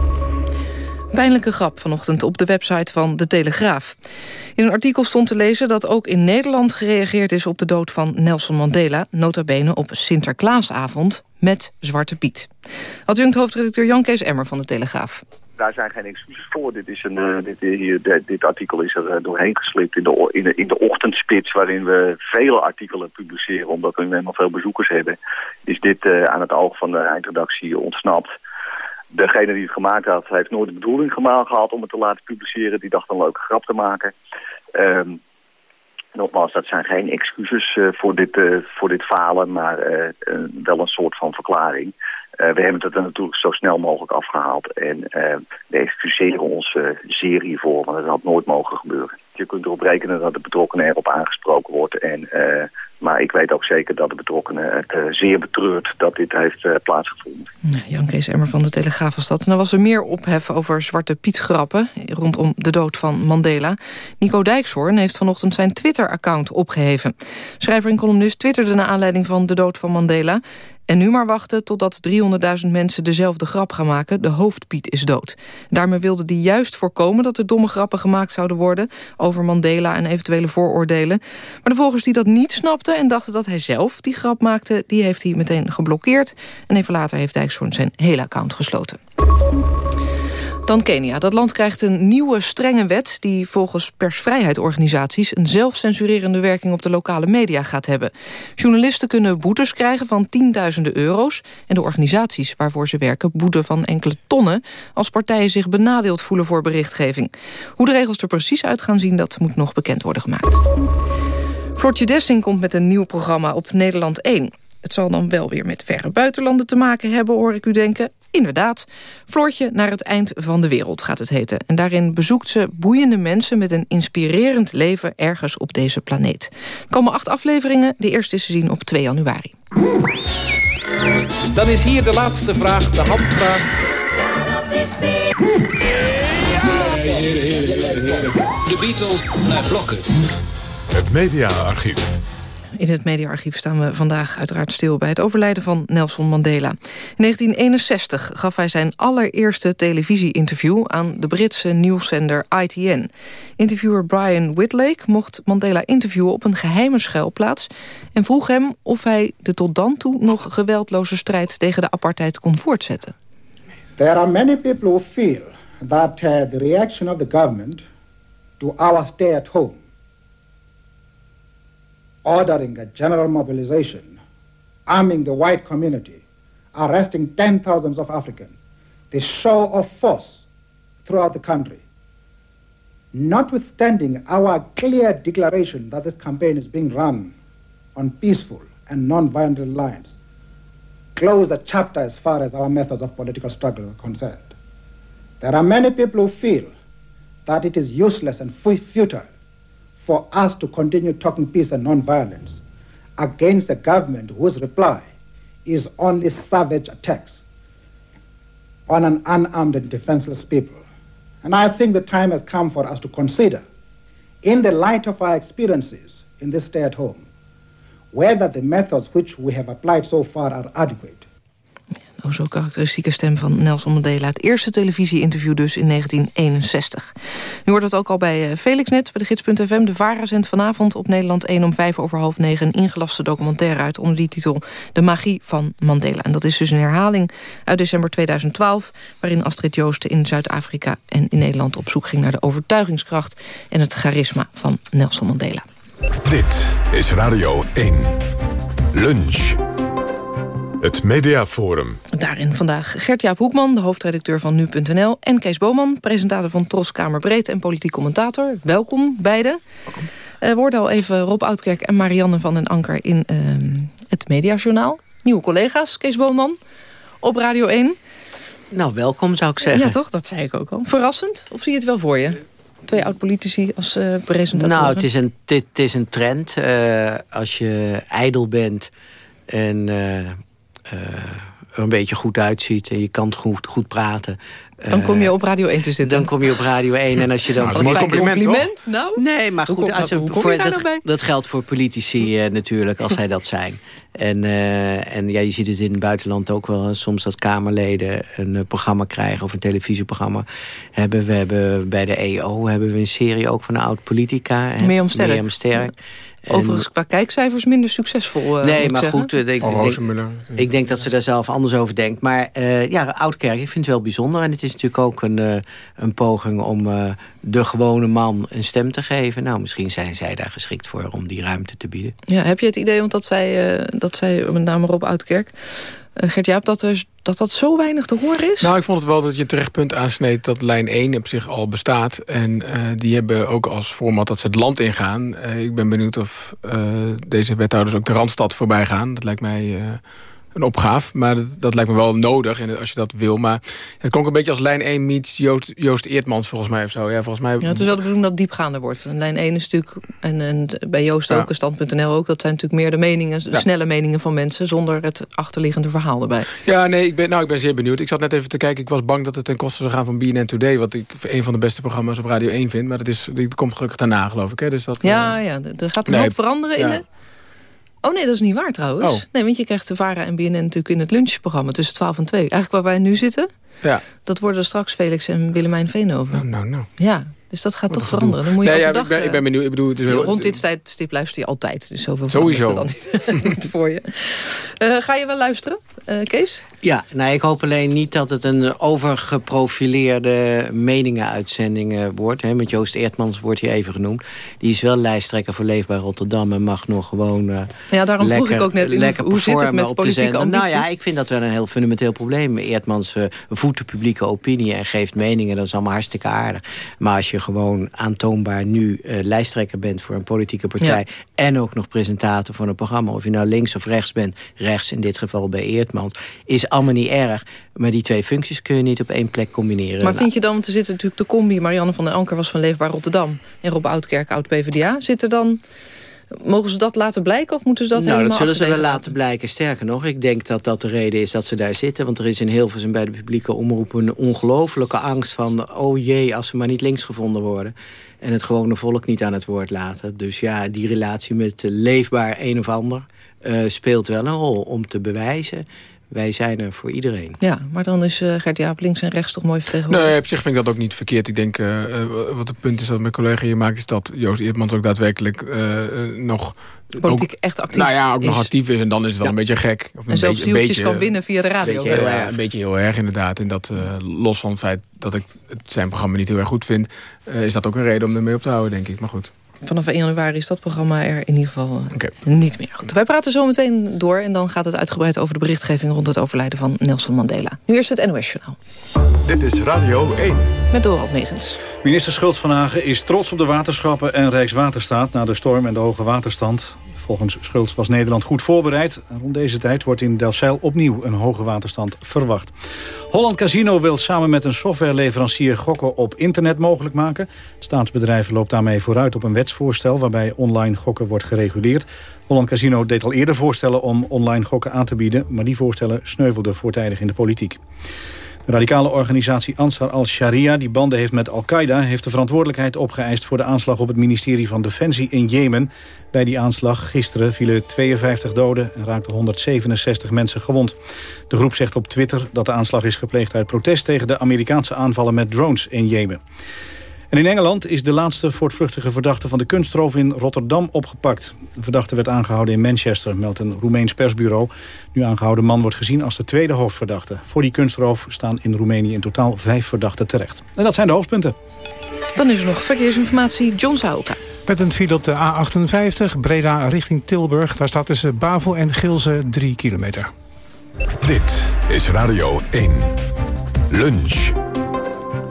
Pijnlijke grap vanochtend op de website van De Telegraaf. In een artikel stond te lezen dat ook in Nederland gereageerd is... op de dood van Nelson Mandela, nota bene op Sinterklaasavond... met Zwarte Piet. Adjunct hoofdredacteur Jan Kees Emmer van De Telegraaf. Daar zijn geen excuses voor. Dit, is een, eh, dit, hier, dit, dit artikel is er eh, doorheen geslipt in de, in, de, ochtendspits... waarin we vele artikelen publiceren omdat we helemaal veel bezoekers hebben. Is dit eh, aan het oog van de eindredactie ontsnapt. Degene die het gemaakt had, heeft nooit de bedoeling gehad om het te laten publiceren. Die dacht een leuke grap te maken. Nogmaals, dat zijn geen excuses eh, voor, dit, eh, voor dit falen, maar eh, wel een soort van verklaring. We hebben het er natuurlijk zo snel mogelijk afgehaald. En we excuseren ons zeer hiervoor, want het had nooit mogen gebeuren. Je kunt erop rekenen dat de betrokkenen erop aangesproken wordt. En, maar ik weet ook zeker dat de betrokkenen het eh, zeer betreurt dat dit heeft eh, plaatsgevonden. Ja, Jan Kees Emmer van De Telegraaf was dat. En dan was er meer ophef over Zwarte Piet grappen... rondom de dood van Mandela. Nico Dijkshoorn heeft vanochtend zijn Twitter-account opgeheven. Schrijver en columnist twitterde naar aanleiding van de dood van Mandela... En nu maar wachten totdat 300.000 mensen dezelfde grap gaan maken. De hoofdpiet is dood. Daarmee wilde hij juist voorkomen dat er domme grappen gemaakt zouden worden... over Mandela en eventuele vooroordelen. Maar de volgers die dat niet snapten en dachten dat hij zelf die grap maakte... die heeft hij meteen geblokkeerd. En even later heeft Dijkshoorn zijn hele account gesloten. Dan Kenia. Dat land krijgt een nieuwe strenge wet... die volgens persvrijheidsorganisaties een zelfcensurerende werking op de lokale media gaat hebben. Journalisten kunnen boetes krijgen van tienduizenden euro's... en de organisaties waarvoor ze werken boeten van enkele tonnen... als partijen zich benadeeld voelen voor berichtgeving. Hoe de regels er precies uit gaan zien, dat moet nog bekend worden gemaakt. Floortje Dessing komt met een nieuw programma op Nederland 1. Het zal dan wel weer met verre buitenlanden te maken hebben, hoor ik u denken. Inderdaad, Floortje naar het eind van de wereld gaat het heten. En daarin bezoekt ze boeiende mensen met een inspirerend leven ergens op deze planeet. Er komen acht afleveringen, de eerste is te zien op 2 januari. Dan is hier de laatste vraag, de handvraag. De Beatles naar blokken. Het mediaarchief. In het mediaarchief staan we vandaag uiteraard stil... bij het overlijden van Nelson Mandela. In 1961 gaf hij zijn allereerste televisie-interview... aan de Britse nieuwszender ITN. Interviewer Brian Whitlake mocht Mandela interviewen... op een geheime schuilplaats... en vroeg hem of hij de tot dan toe nog geweldloze strijd... tegen de apartheid kon voortzetten. There are many people who feel that uh, the reaction of the government... to our stay at home ordering a general mobilization, arming the white community, arresting ten thousands of Africans, the show of force throughout the country. Notwithstanding our clear declaration that this campaign is being run on peaceful and non-violent lines, close the chapter as far as our methods of political struggle are concerned. There are many people who feel that it is useless and futile for us to continue talking peace and non-violence against a government whose reply is only savage attacks on an unarmed and defenseless people. And I think the time has come for us to consider, in the light of our experiences in this stay at home, whether the methods which we have applied so far are adequate. Oh, zo karakteristieke stem van Nelson Mandela. Het eerste televisieinterview dus in 1961. Nu wordt het ook al bij eh, Felixnet, bij de gids.fm. De VARA zendt vanavond op Nederland 1 om 5 over half 9... een ingelaste documentaire uit onder die titel De Magie van Mandela. En dat is dus een herhaling uit december 2012... waarin Astrid Joosten in Zuid-Afrika en in Nederland op zoek ging... naar de overtuigingskracht en het charisma van Nelson Mandela. Dit is Radio 1. Lunch. Het Mediaforum. Daarin vandaag Gert-Jaap Hoekman, de hoofdredacteur van Nu.nl... en Kees Boman, presentator van Tros Kamerbreed en politiek commentator. Welkom, beiden. Uh, worden al even Rob Oudkerk en Marianne van den Anker in uh, het Mediajournaal. Nieuwe collega's, Kees Boman, op Radio 1. Nou, welkom zou ik zeggen. Ja, toch? Dat zei ik ook al. Verrassend? Of zie je het wel voor je? Twee oud-politici als uh, presentatoren? Nou, het is een, het, het is een trend. Uh, als je ijdel bent en uh, er een beetje goed uitziet... en je kan goed, goed praten... Dan kom je op Radio 1 te zitten. Dan kom je op Radio 1. En als je dan nou, dat is een compliment, compliment Nou? Nee, maar goed, hoe, als hoe, voor, dat, nou dat, geldt voor politici uh, natuurlijk, als zij dat zijn. En, uh, en ja, je ziet het in het buitenland ook wel. Soms dat Kamerleden een uh, programma krijgen of een televisieprogramma hebben. We hebben bij de EO hebben we een serie ook van een oud-politica. Mirjam Sterk. Mirjam Sterk. En... Overigens qua kijkcijfers minder succesvol. Uh, nee, maar goed, uh, ik, oh, denk, ik, denk, dat ze daar zelf anders over denkt. Maar uh, ja, Oudkerk, ik vind het wel bijzonder. En het is natuurlijk ook een, een poging om de gewone man een stem te geven. Nou, misschien zijn zij daar geschikt voor om die ruimte te bieden. Ja, heb je het idee, want dat zij, dat zij met name Rob Oudkerk... Uh, Gert-Jaap, dat, dat dat zo weinig te horen is? Nou, ik vond het wel dat je terecht punt aansneed... dat lijn 1 op zich al bestaat. En uh, die hebben ook als format dat ze het land ingaan. Uh, ik ben benieuwd of deze wethouders ook de Randstad voorbij gaan. Dat lijkt mij een opgave. Maar dat, dat, lijkt me wel nodig en als je dat wil. Maar het klonk een beetje als lijn 1 meets Joost, Joost Eertmans volgens mij. Of zo. Ja, volgens mij... ja, het is wel de bedoeling dat het diepgaander wordt. En lijn 1 is natuurlijk, en, en bij Joost ook, ja. stand.nl ook... dat zijn natuurlijk meer de meningen, ja. snelle meningen van mensen... zonder het achterliggende verhaal erbij. Ja, nee, ik ben, nou, ik ben zeer benieuwd. Ik zat net even te kijken, ik was bang dat het ten koste zou gaan van BNN Today... wat ik een van de beste programma's op Radio 1 vind. Maar dat, is, dat komt gelukkig daarna, geloof ik. Hè? Dus dat, ja, uh... ja, er gaat een nee, hoop veranderen in de... Oh nee, dat is niet waar trouwens. Oh. Nee, want je krijgt de VARA en BNN natuurlijk in het lunchprogramma tussen 12 en 2. Eigenlijk waar wij nu zitten, ja. dat worden straks Felix en Willemijn Veenhoven. Nou, nou, nou. Ja, dus dat gaat toch veranderen. Dan moet je nee, overdag, ja, ik, ben, ik ben benieuwd. Ik bedoel, het is rond dit tijdstip luister je altijd. Dus zoveel Sowieso. dan niet voor je. Uh, ga je wel luisteren, uh, Kees? Ja, nou, ik hoop alleen niet dat het een overgeprofileerde meningenuitzending wordt. Hè. Met Joost Eertmans wordt hier even genoemd. Die is wel lijsttrekker voor Leefbaar Rotterdam en mag nog gewoon uh, Ja, daarom lekker, vroeg ik ook net, in, hoe zit het met politieke ambities? Nou ja, ik vind dat wel een heel fundamenteel probleem. Eertmans uh, voedt de publieke opinie en geeft meningen. Dat is allemaal hartstikke aardig. Maar als je gewoon aantoonbaar nu uh, lijsttrekker bent voor een politieke partij... Ja. en ook nog presentator van een programma... of je nou links of rechts bent, rechts in dit geval bij Eertmans... is allemaal niet erg. Maar die twee functies kun je niet op één plek combineren. Maar vind je dan, want er zit natuurlijk de combi... Marianne van der Anker was van Leefbaar Rotterdam... en Rob Oudkerk, oud-PVDA. Zit er dan Mogen ze dat laten blijken of moeten ze dat nou, helemaal dat zullen ze wel laten blijken. Sterker nog, ik denk dat dat de reden is dat ze daar zitten. Want er is in Hilversum bij de publieke omroep een ongelofelijke angst van... oh jee, als ze maar niet links gevonden worden. En het gewone volk niet aan het woord laten. Dus ja, die relatie met leefbaar een of ander... eh, speelt wel een rol om te bewijzen wij zijn er voor iedereen. Ja, maar dan is uh, Gert Jaap links en rechts toch mooi vertegenwoordigd. Nee, op zich vind ik dat ook niet verkeerd. Ik denk, uh, wat het punt is dat mijn collega hier maakt... is dat Joost Eertmans ook daadwerkelijk uh, nog... Politiek echt actief Nou ja, ook is. nog actief is. En dan is het wel Ja. een beetje gek. Of En een zelfs beetje, een beetje, kan winnen via de radio. Beetje heel, erg, een beetje heel erg inderdaad. En dat los van het feit dat ik het zijn programma niet heel erg goed vind... is dat ook een reden om ermee op te houden, denk ik. Maar goed. Vanaf 1 januari is dat programma er in ieder geval uh, niet meer. Goed, wij praten zo meteen door en dan gaat het uitgebreid over de berichtgeving rond het overlijden van Nelson Mandela. Nu eerst het NOS Journaal. Dit is Radio 1. Met Dorald Megens. Minister Schultz van Hagen is trots op de waterschappen en Rijkswaterstaat... na de storm en de hoge waterstand. Volgens Schultz was Nederland goed voorbereid. Rond deze tijd wordt in Delfzijl opnieuw een hoge waterstand verwacht. Holland Casino wil samen met een softwareleverancier gokken op internet mogelijk maken. Staatsbedrijf loopt daarmee vooruit op een wetsvoorstel... waarbij online gokken wordt gereguleerd. Holland Casino deed al eerder voorstellen om online gokken aan te bieden... maar die voorstellen sneuvelden voortijdig in de politiek. De radicale organisatie Ansar al-Sharia, die banden heeft met Al-Qaeda... heeft de verantwoordelijkheid opgeëist voor de aanslag op het ministerie van Defensie in Jemen. Bij die aanslag gisteren vielen 52 doden en raakten 167 mensen gewond. De groep zegt op Twitter dat de aanslag is gepleegd uit protest... tegen de Amerikaanse aanvallen met drones in Jemen. En in Engeland is de laatste voortvluchtige verdachte van de kunstroof in Rotterdam opgepakt. De verdachte werd aangehouden in Manchester, meldt een Roemeens persbureau. Nu aangehouden man wordt gezien als de tweede hoofdverdachte. Voor die kunstroof staan in Roemenië in totaal vijf verdachten terecht. En dat zijn de hoofdpunten. Dan is er nog verkeersinformatie, John Sauka. Met een file op de A58, Breda richting Tilburg. Daar staat tussen Bavel en Gilze 3 kilometer. Dit is Radio 1. Lunch.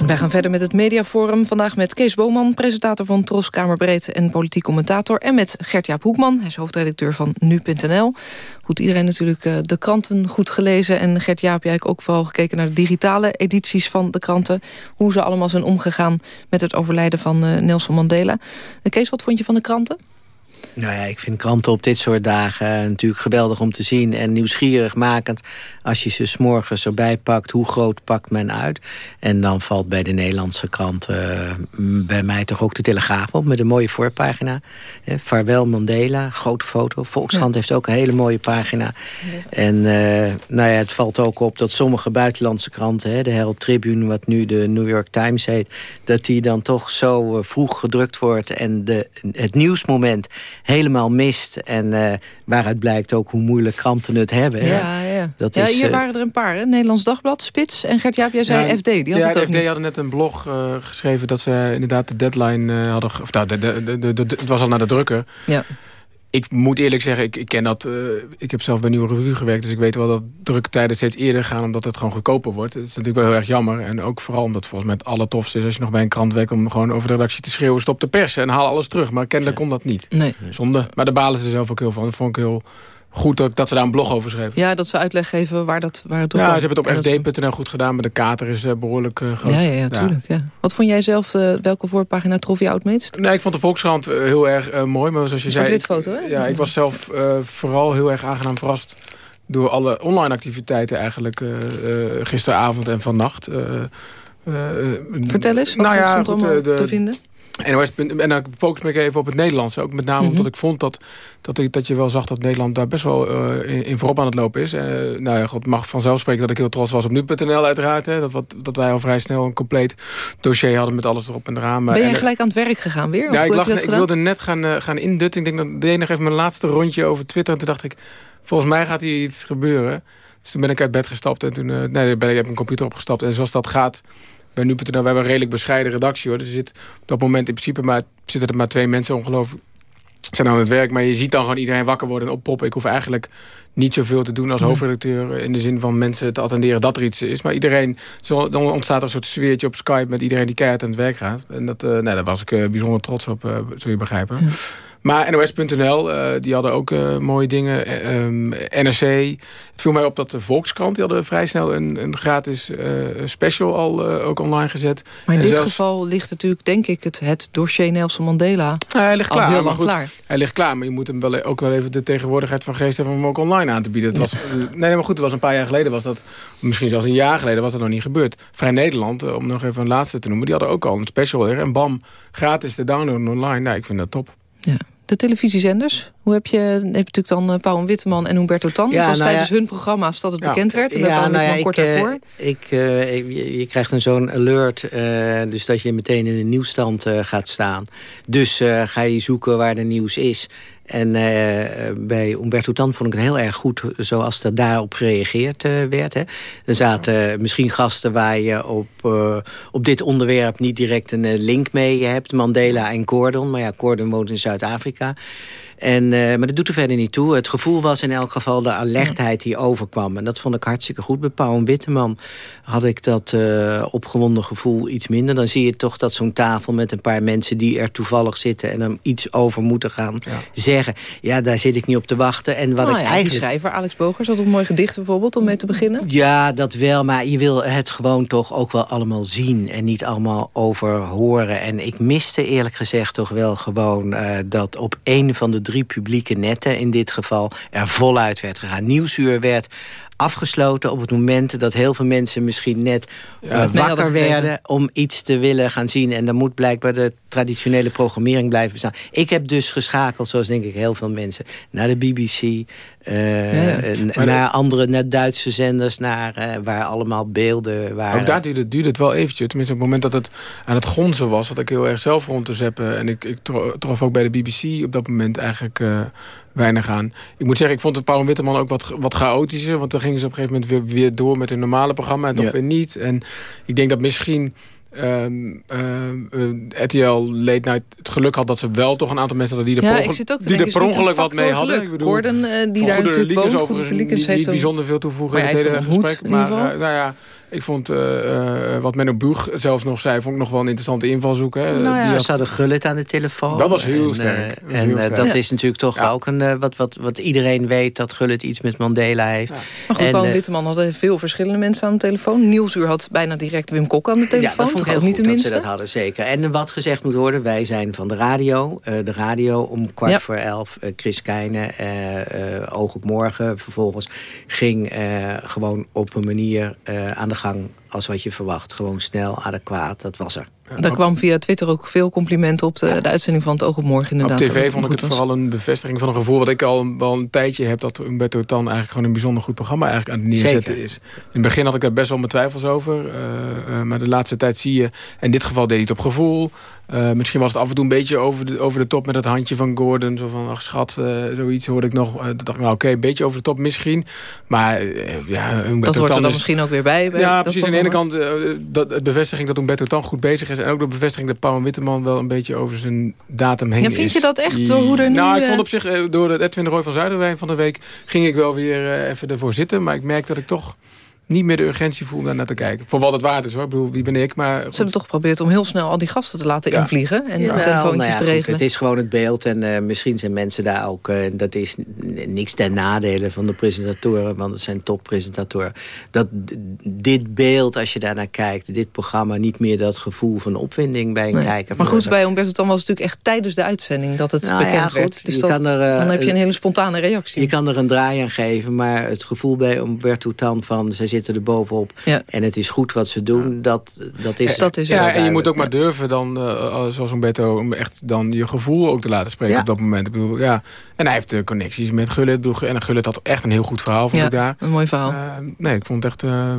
Wij gaan verder met het mediaforum. Vandaag met Kees Boman, presentator van Tros Kamerbreed en politiek commentator. En met Gert-Jaap Hoekman, hij is hoofdredacteur van Nu.nl. Goed, iedereen natuurlijk uh, de kranten goed gelezen. En Gert-Jaap, jij ook vooral gekeken naar de digitale edities van de kranten. Hoe ze allemaal zijn omgegaan met het overlijden van uh, Nelson Mandela. Uh, Kees, wat vond je van de kranten? Nou ja, ik vind kranten op dit soort dagen natuurlijk geweldig om te zien... en nieuwsgierig makend als je ze s'morgens erbij pakt. Hoe groot pakt men uit? En dan valt bij de Nederlandse kranten uh, bij mij toch ook de Telegraaf op... met een mooie voorpagina. Eh, Vaarwel Mandela, grote foto. Volkskrant ja. heeft ook een hele mooie pagina. Ja. En uh, nou ja, het valt ook op dat sommige buitenlandse kranten... De Herald Tribune, wat nu de New York Times heet... dat die dan toch zo vroeg gedrukt wordt... en de, het nieuwsmoment helemaal mist. En uh, waaruit blijkt ook hoe moeilijk kranten het hebben. Ja, ja. Dat ja is, hier waren er een paar. Hè? Nederlands Dagblad, Spits en Gert-Jaap, jij zei ja, FD. Die had ja, het ook de FD niet. hadden net een blog uh, geschreven dat ze inderdaad de deadline uh, hadden... Of nou, de, de, de, de, het was al naar de drukker. Ja. Ik moet eerlijk zeggen, ik, ik ken dat. Uh, ik heb zelf bij Nieuwe Revue gewerkt, dus ik weet wel dat druktijden steeds eerder gaan, omdat het gewoon goedkoper wordt. Het is natuurlijk wel heel erg jammer. En ook vooral omdat volgens mij het allertofste is als je nog bij een krant werkt om gewoon over de redactie te schreeuwen: stop de persen en haal alles terug. Maar kennelijk ja. kon dat niet. Nee. Zonde. Maar daar balen ze zelf ook heel van. Dat vond ik heel goed dat, dat ze daar een blog over schreven. Ja, dat ze uitleg geven waar, dat, waar het op Ja, ze hebben het op fd.nl goed gedaan, maar de kater is uh, behoorlijk uh, groot. Ja, ja, ja, tuurlijk. Ja. Wat vond jij zelf, uh, welke voorpagina trof je het meest? Nee, ik vond de Volkskrant heel erg mooi, maar zoals je zei... Een foto, hè? Ja, ik was zelf vooral heel erg aangenaam verrast door alle online activiteiten eigenlijk gisteravond en vannacht. Vertel eens, wat nou ja, stond goed, allemaal de, te vinden? En, dan focus me even op het Nederlands. Ook met name mm -hmm. omdat ik vond dat, dat, ik, dat je wel zag dat Nederland daar best wel uh, in, in, voorop aan het lopen is. Uh, nou ja, God mag vanzelf spreken dat ik heel trots was op nu.nl uiteraard. Hè, dat, wat, dat wij al vrij snel een compleet dossier hadden met alles erop en eraan. Ben je en, gelijk aan het werk gegaan weer? Ja, ik, lag, ik wilde net gaan, uh, gaan indutten. Ik denk dat deed nog even mijn laatste rondje over Twitter. En toen dacht ik, volgens mij gaat hier iets gebeuren. Dus toen ben ik uit bed gestapt en toen nee, ben ik heb mijn computer opgestapt. En zoals dat gaat bij nu.nl, we hebben een redelijk bescheiden redactie. hoor. Dus er zit op dat moment in principe maar, zitten er maar twee mensen ongelooflijk zijn aan het werk. Maar je ziet dan gewoon iedereen wakker worden en oppoppen. Ik hoef eigenlijk niet zoveel te doen als hoofdredacteur... in de zin van mensen te attenderen dat er iets is. Maar iedereen, zo, dan ontstaat er een soort sfeertje op Skype... met iedereen die keihard aan het werk gaat. En dat, uh, nee, daar was ik uh, bijzonder trots op, uh, zul je begrijpen. Ja. Maar NOS.nl, uh, die hadden ook uh, mooie dingen. Um, NRC. Het viel mij op dat de Volkskrant... die hadden vrij snel een, een gratis uh, special al ook online gezet. Maar in en dit zelfs... geval ligt natuurlijk, denk ik... het, het dossier Nelson Mandela hij ligt al klaar, heel lang goed, klaar. Hij ligt klaar, maar je moet hem wel, ook wel even de tegenwoordigheid van geest hebben... om hem ook online aan te bieden. Het was, nee, maar goed, het was een paar jaar geleden was dat... misschien zelfs een jaar geleden was dat nog niet gebeurd. Vrij Nederland, om nog even een laatste te noemen... die hadden ook al een special er. En bam, gratis te downloaden online. Nou, ik vind dat top. Ja. De televisiezenders? Hoe heb je, heb je natuurlijk dan uh, Paul Witteman en Humberto Tan? Ja, was nou tijdens ja, hun programma's dat het ja, bekend werd. En bij Paul nou Witteman kort ik, daarvoor. Uh, ik, uh, je, je, krijgt een zo'n alert. dus dat je meteen in de nieuwsstand gaat staan. Dus ga je zoeken waar de nieuws is. En uh, bij Umberto Tan vond ik het heel erg goed zoals er daarop gereageerd uh, werd. Hè. Er zaten misschien gasten waar je op, uh, op dit onderwerp niet direct een link mee hebt. Mandela en Gordon. Maar ja, Gordon woont in Zuid-Afrika. En, uh, maar dat doet er verder niet toe. Het gevoel was in elk geval de alertheid die overkwam. En dat vond ik hartstikke goed. Bij Pauw en Witteman had ik dat uh, opgewonden gevoel iets minder. Dan zie je toch dat zo'n tafel met een paar mensen die er toevallig zitten... en er iets over moeten gaan ja. zeggen. Ja, daar zit ik niet op te wachten. En wat nou ik ja, eigenlijk... Schrijver, Alex Bogers, had een mooi gedicht bijvoorbeeld om mee te beginnen. Ja, dat wel. Maar je wil het gewoon toch ook wel allemaal zien. En niet allemaal over horen. En ik miste eerlijk gezegd toch wel gewoon... Uh, dat op een van de drie publieke netten in dit geval er voluit werd gegaan. Nieuwsuur werd afgesloten op het moment dat heel veel mensen misschien net ja, uh, wakker werden om iets te willen gaan zien. En dan moet blijkbaar de traditionele programmering blijven bestaan. Ik heb dus geschakeld, zoals denk ik heel veel mensen, naar de BBC, uh, ja, naar de... andere, naar Duitse zenders, naar uh, waar allemaal beelden waren. Ook daar duurde, duurde het wel eventjes. Tenminste, op het moment dat het aan het gonzen was, had ik heel erg zelf rond te zeppen. En ik, ik trof ook bij de BBC op dat moment eigenlijk weinig aan. Ik moet zeggen, ik vond het Paul Witteman ook wat, wat chaotischer. Want dan gingen ze op een gegeven moment weer, weer door met hun normale programma. En toch ja. weer niet. En ik denk dat misschien... Um, um, uh, RTL Late Night het geluk had dat ze wel toch een aantal mensen hadden... die er ja, per, die denken, er per ongeluk wat mee hadden. Ik bedoel, Gordon, uh, die daar natuurlijk woont, overigens niet, niet, niet bijzonder veel toevoegen in het hele gesprek. Maar nou ja, ik vond uh, uh, wat Menno Boeg zelfs nog zei... vond ik nog wel een interessante invalshoek. Hè. Nou ja, had... ze hadden Gullit aan de telefoon. Dat was heel en, sterk. Uh, en heel dat is natuurlijk toch ja. ook een, wat, wat, wat iedereen weet... dat Gullit iets met Mandela heeft. Ja. Maar goed, Paul Witteman hadden veel verschillende mensen aan de telefoon. Nieuwsuur had bijna direct Wim Kok aan de telefoon. Ja, dat vond ik heel niet goed dat ze dat hadden, zeker. En wat gezegd moet worden, wij zijn van de radio. de radio om kwart ja. voor elf. Chris Keijnen, Oog op Morgen vervolgens... ging gewoon op een manier aan de gang als wat je verwacht. Gewoon snel, adequaat, dat was er. Daar kwam via Twitter ook veel complimenten op de, de uitzending van het Oog op Morgen. Inderdaad, op tv vond ik het was. vooral een bevestiging van een gevoel... wat ik al wel een tijdje heb... dat Umberto Tan eigenlijk gewoon een bijzonder goed programma eigenlijk aan het neerzetten Zeker. is. In het begin had ik daar best wel mijn twijfels over. Uh, uh, maar de laatste tijd zie je... in dit geval deed hij het op gevoel... Uh, misschien was het af en toe een beetje over de, over de top met het handje van Gordon. Zo van, ach schat, uh, zoiets hoorde ik nog. Uh, dacht ik, nou oké, okay, een beetje over de top misschien. Maar ja... Dat hoort er dan is, misschien ook weer bij. bij ja, precies. Aan de ene kant dat, het bevestiging dat Umberto Tan goed bezig is. En ook de bevestiging dat Paul Witteman wel een beetje over zijn datum heen ja, vind je dat echt, door hoe er nu... Nou, ik vond op zich, door het Edwin de Roy van Zuiderwijn van de week... ging ik wel weer even ervoor zitten. Maar ik merk dat ik toch niet meer de urgentie voel daar naar te kijken. Voor wat het waard is hoor. Ik bedoel, wie ben ik? Maar Ze hebben toch geprobeerd om heel snel al die gasten te laten ja. invliegen. En ja. telefoontjes nou ja, te regelen. Goed, het is gewoon het beeld. En uh, misschien zijn mensen daar ook... Uh, dat is niks ten nadele van de presentatoren. Want het zijn toppresentatoren. Dat dit beeld, als je daar naar kijkt... dit programma niet meer dat gevoel van opwinding bij een nee. kijker. Maar goed, bij Umberto Tan was het natuurlijk echt tijdens de uitzending... dat het nou, bekend werd. Dus dat, er, uh, dan heb je een hele spontane reactie. Je kan er een draai aan geven. Maar het gevoel bij Umberto Tan van... zij zitten er bovenop. Ja. En het is goed wat ze doen. Ja. Dat, dat is, dat is ja, en je moet ook maar durven dan, uh, zoals Umberto, om echt dan je gevoel ook te laten spreken ja. op dat moment. Ik bedoel, ja. En hij heeft uh, connecties met Gullit. En Gullit had echt een heel goed verhaal, vond ja, ik daar. een mooi verhaal. Uh, nee, ik vond het echt uh,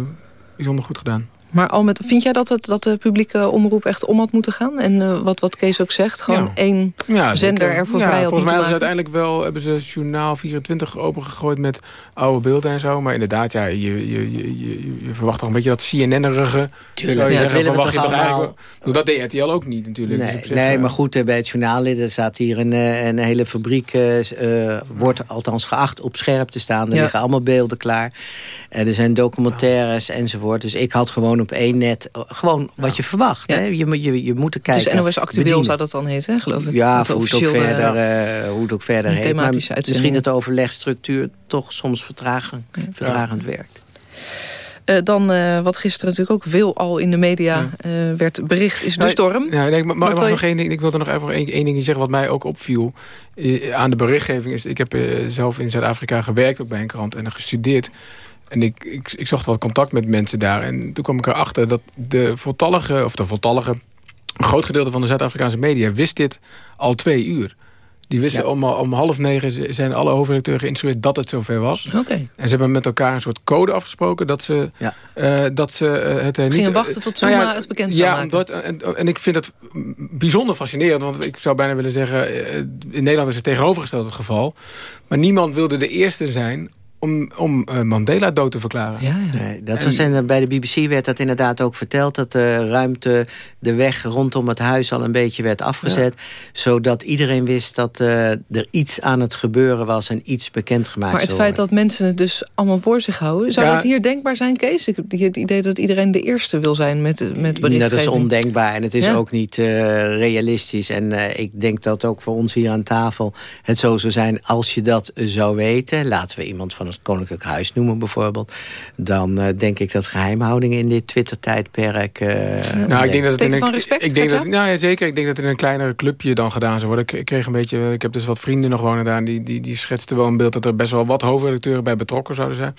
bijzonder goed gedaan. Maar al met, vind jij dat, het, dat de publieke omroep echt om had moeten gaan? En uh, wat, wat Kees ook zegt, gewoon ja. één ja, zender zeker. ervoor ja, vrij had Volgens mij ze uiteindelijk wel, hebben ze Journaal 24 opengegooid met oude beelden en zo. Maar inderdaad, ja, je, je, je, je, je verwacht toch een beetje dat CNN-erige... Tuurlijk, ja, dat willen we toch allemaal... Dat deed RTL ook niet natuurlijk. Nee, dus zich, nee maar goed, bij het journaal er staat hier een, een hele fabriek... Uh, wordt althans geacht op scherp te staan. Er liggen allemaal beelden klaar. er zijn documentaires enzovoort. Dus ik had gewoon gewoon op één net. eh, Gewoon wat je verwacht. Hè? Je, moet- je, je moet er kijken. Dus NOS Actueel bedienen. zou dat dan heten, hè, geloof ik? Ja, of hoe het ook verder, eh, hoe het ook verder heet. Maar misschien dat de overlegstructuur toch soms vertragen, vertragend werkt. Eh, dan eh, wat gisteren natuurlijk ook veel al in de media eh, werd bericht, is de Nou, storm. Ja, nee, mag wil je- nog één ding, ik wilde nog even één, één ding zeggen wat mij ook opviel. Eh, aan de berichtgeving is... Ik heb eh, zelf in Zuid-Afrika gewerkt, ook bij een krant, en gestudeerd. En ik, ik, ik zocht wat contact met mensen daar. En toen kwam ik erachter dat de voltallige... of de voltallige... een groot gedeelte van de Zuid-Afrikaanse media wist dit al twee uur. Die wisten om, om half negen zijn alle hoofdredacteuren geïnstrueerd dat het zover was. Oké. En ze hebben met elkaar een soort code afgesproken dat ze, eh, dat ze eh, het eh, niet... Gingen wachten tot Nou Zuma het bekend zou ja, maken. Omdat, en, en ik vind het bijzonder fascinerend. Want ik zou bijna willen zeggen... in Nederland is het tegenovergesteld het geval. Maar niemand wilde de eerste zijn om, om eh, Mandela dood te verklaren. Nee, dat was en bij de BBC werd dat inderdaad ook verteld... dat de ruimte, de weg rondom het huis al een beetje werd afgezet... zodat iedereen wist dat eh, er iets aan het gebeuren was... en iets bekendgemaakt Maar het feit dat mensen het dus allemaal voor zich houden... zou Ja. het hier denkbaar zijn, Kees? Ik heb het idee dat iedereen de eerste wil zijn met, met berichtgeving. Dat is ondenkbaar en het is Ja? ook niet eh, realistisch. En eh, ik denk dat ook voor ons hier aan tafel het zo zou zijn... als je dat zou weten, laten we iemand van het Koninklijk Huis noemen bijvoorbeeld... dan eh, denk ik dat geheimhouding in dit Twitter-tijdperk... eh, Nou, ik denk dat het in een, van respect, ik denk dat, nou ja, zeker. Ik denk dat het in een kleinere clubje dan gedaan zou worden. Ik, ik kreeg een beetje, ik heb dus wat vrienden nog wonen daar. en Die, die, die schetsten wel een beeld dat er best wel wat hoofdredacteuren bij betrokken zouden zijn.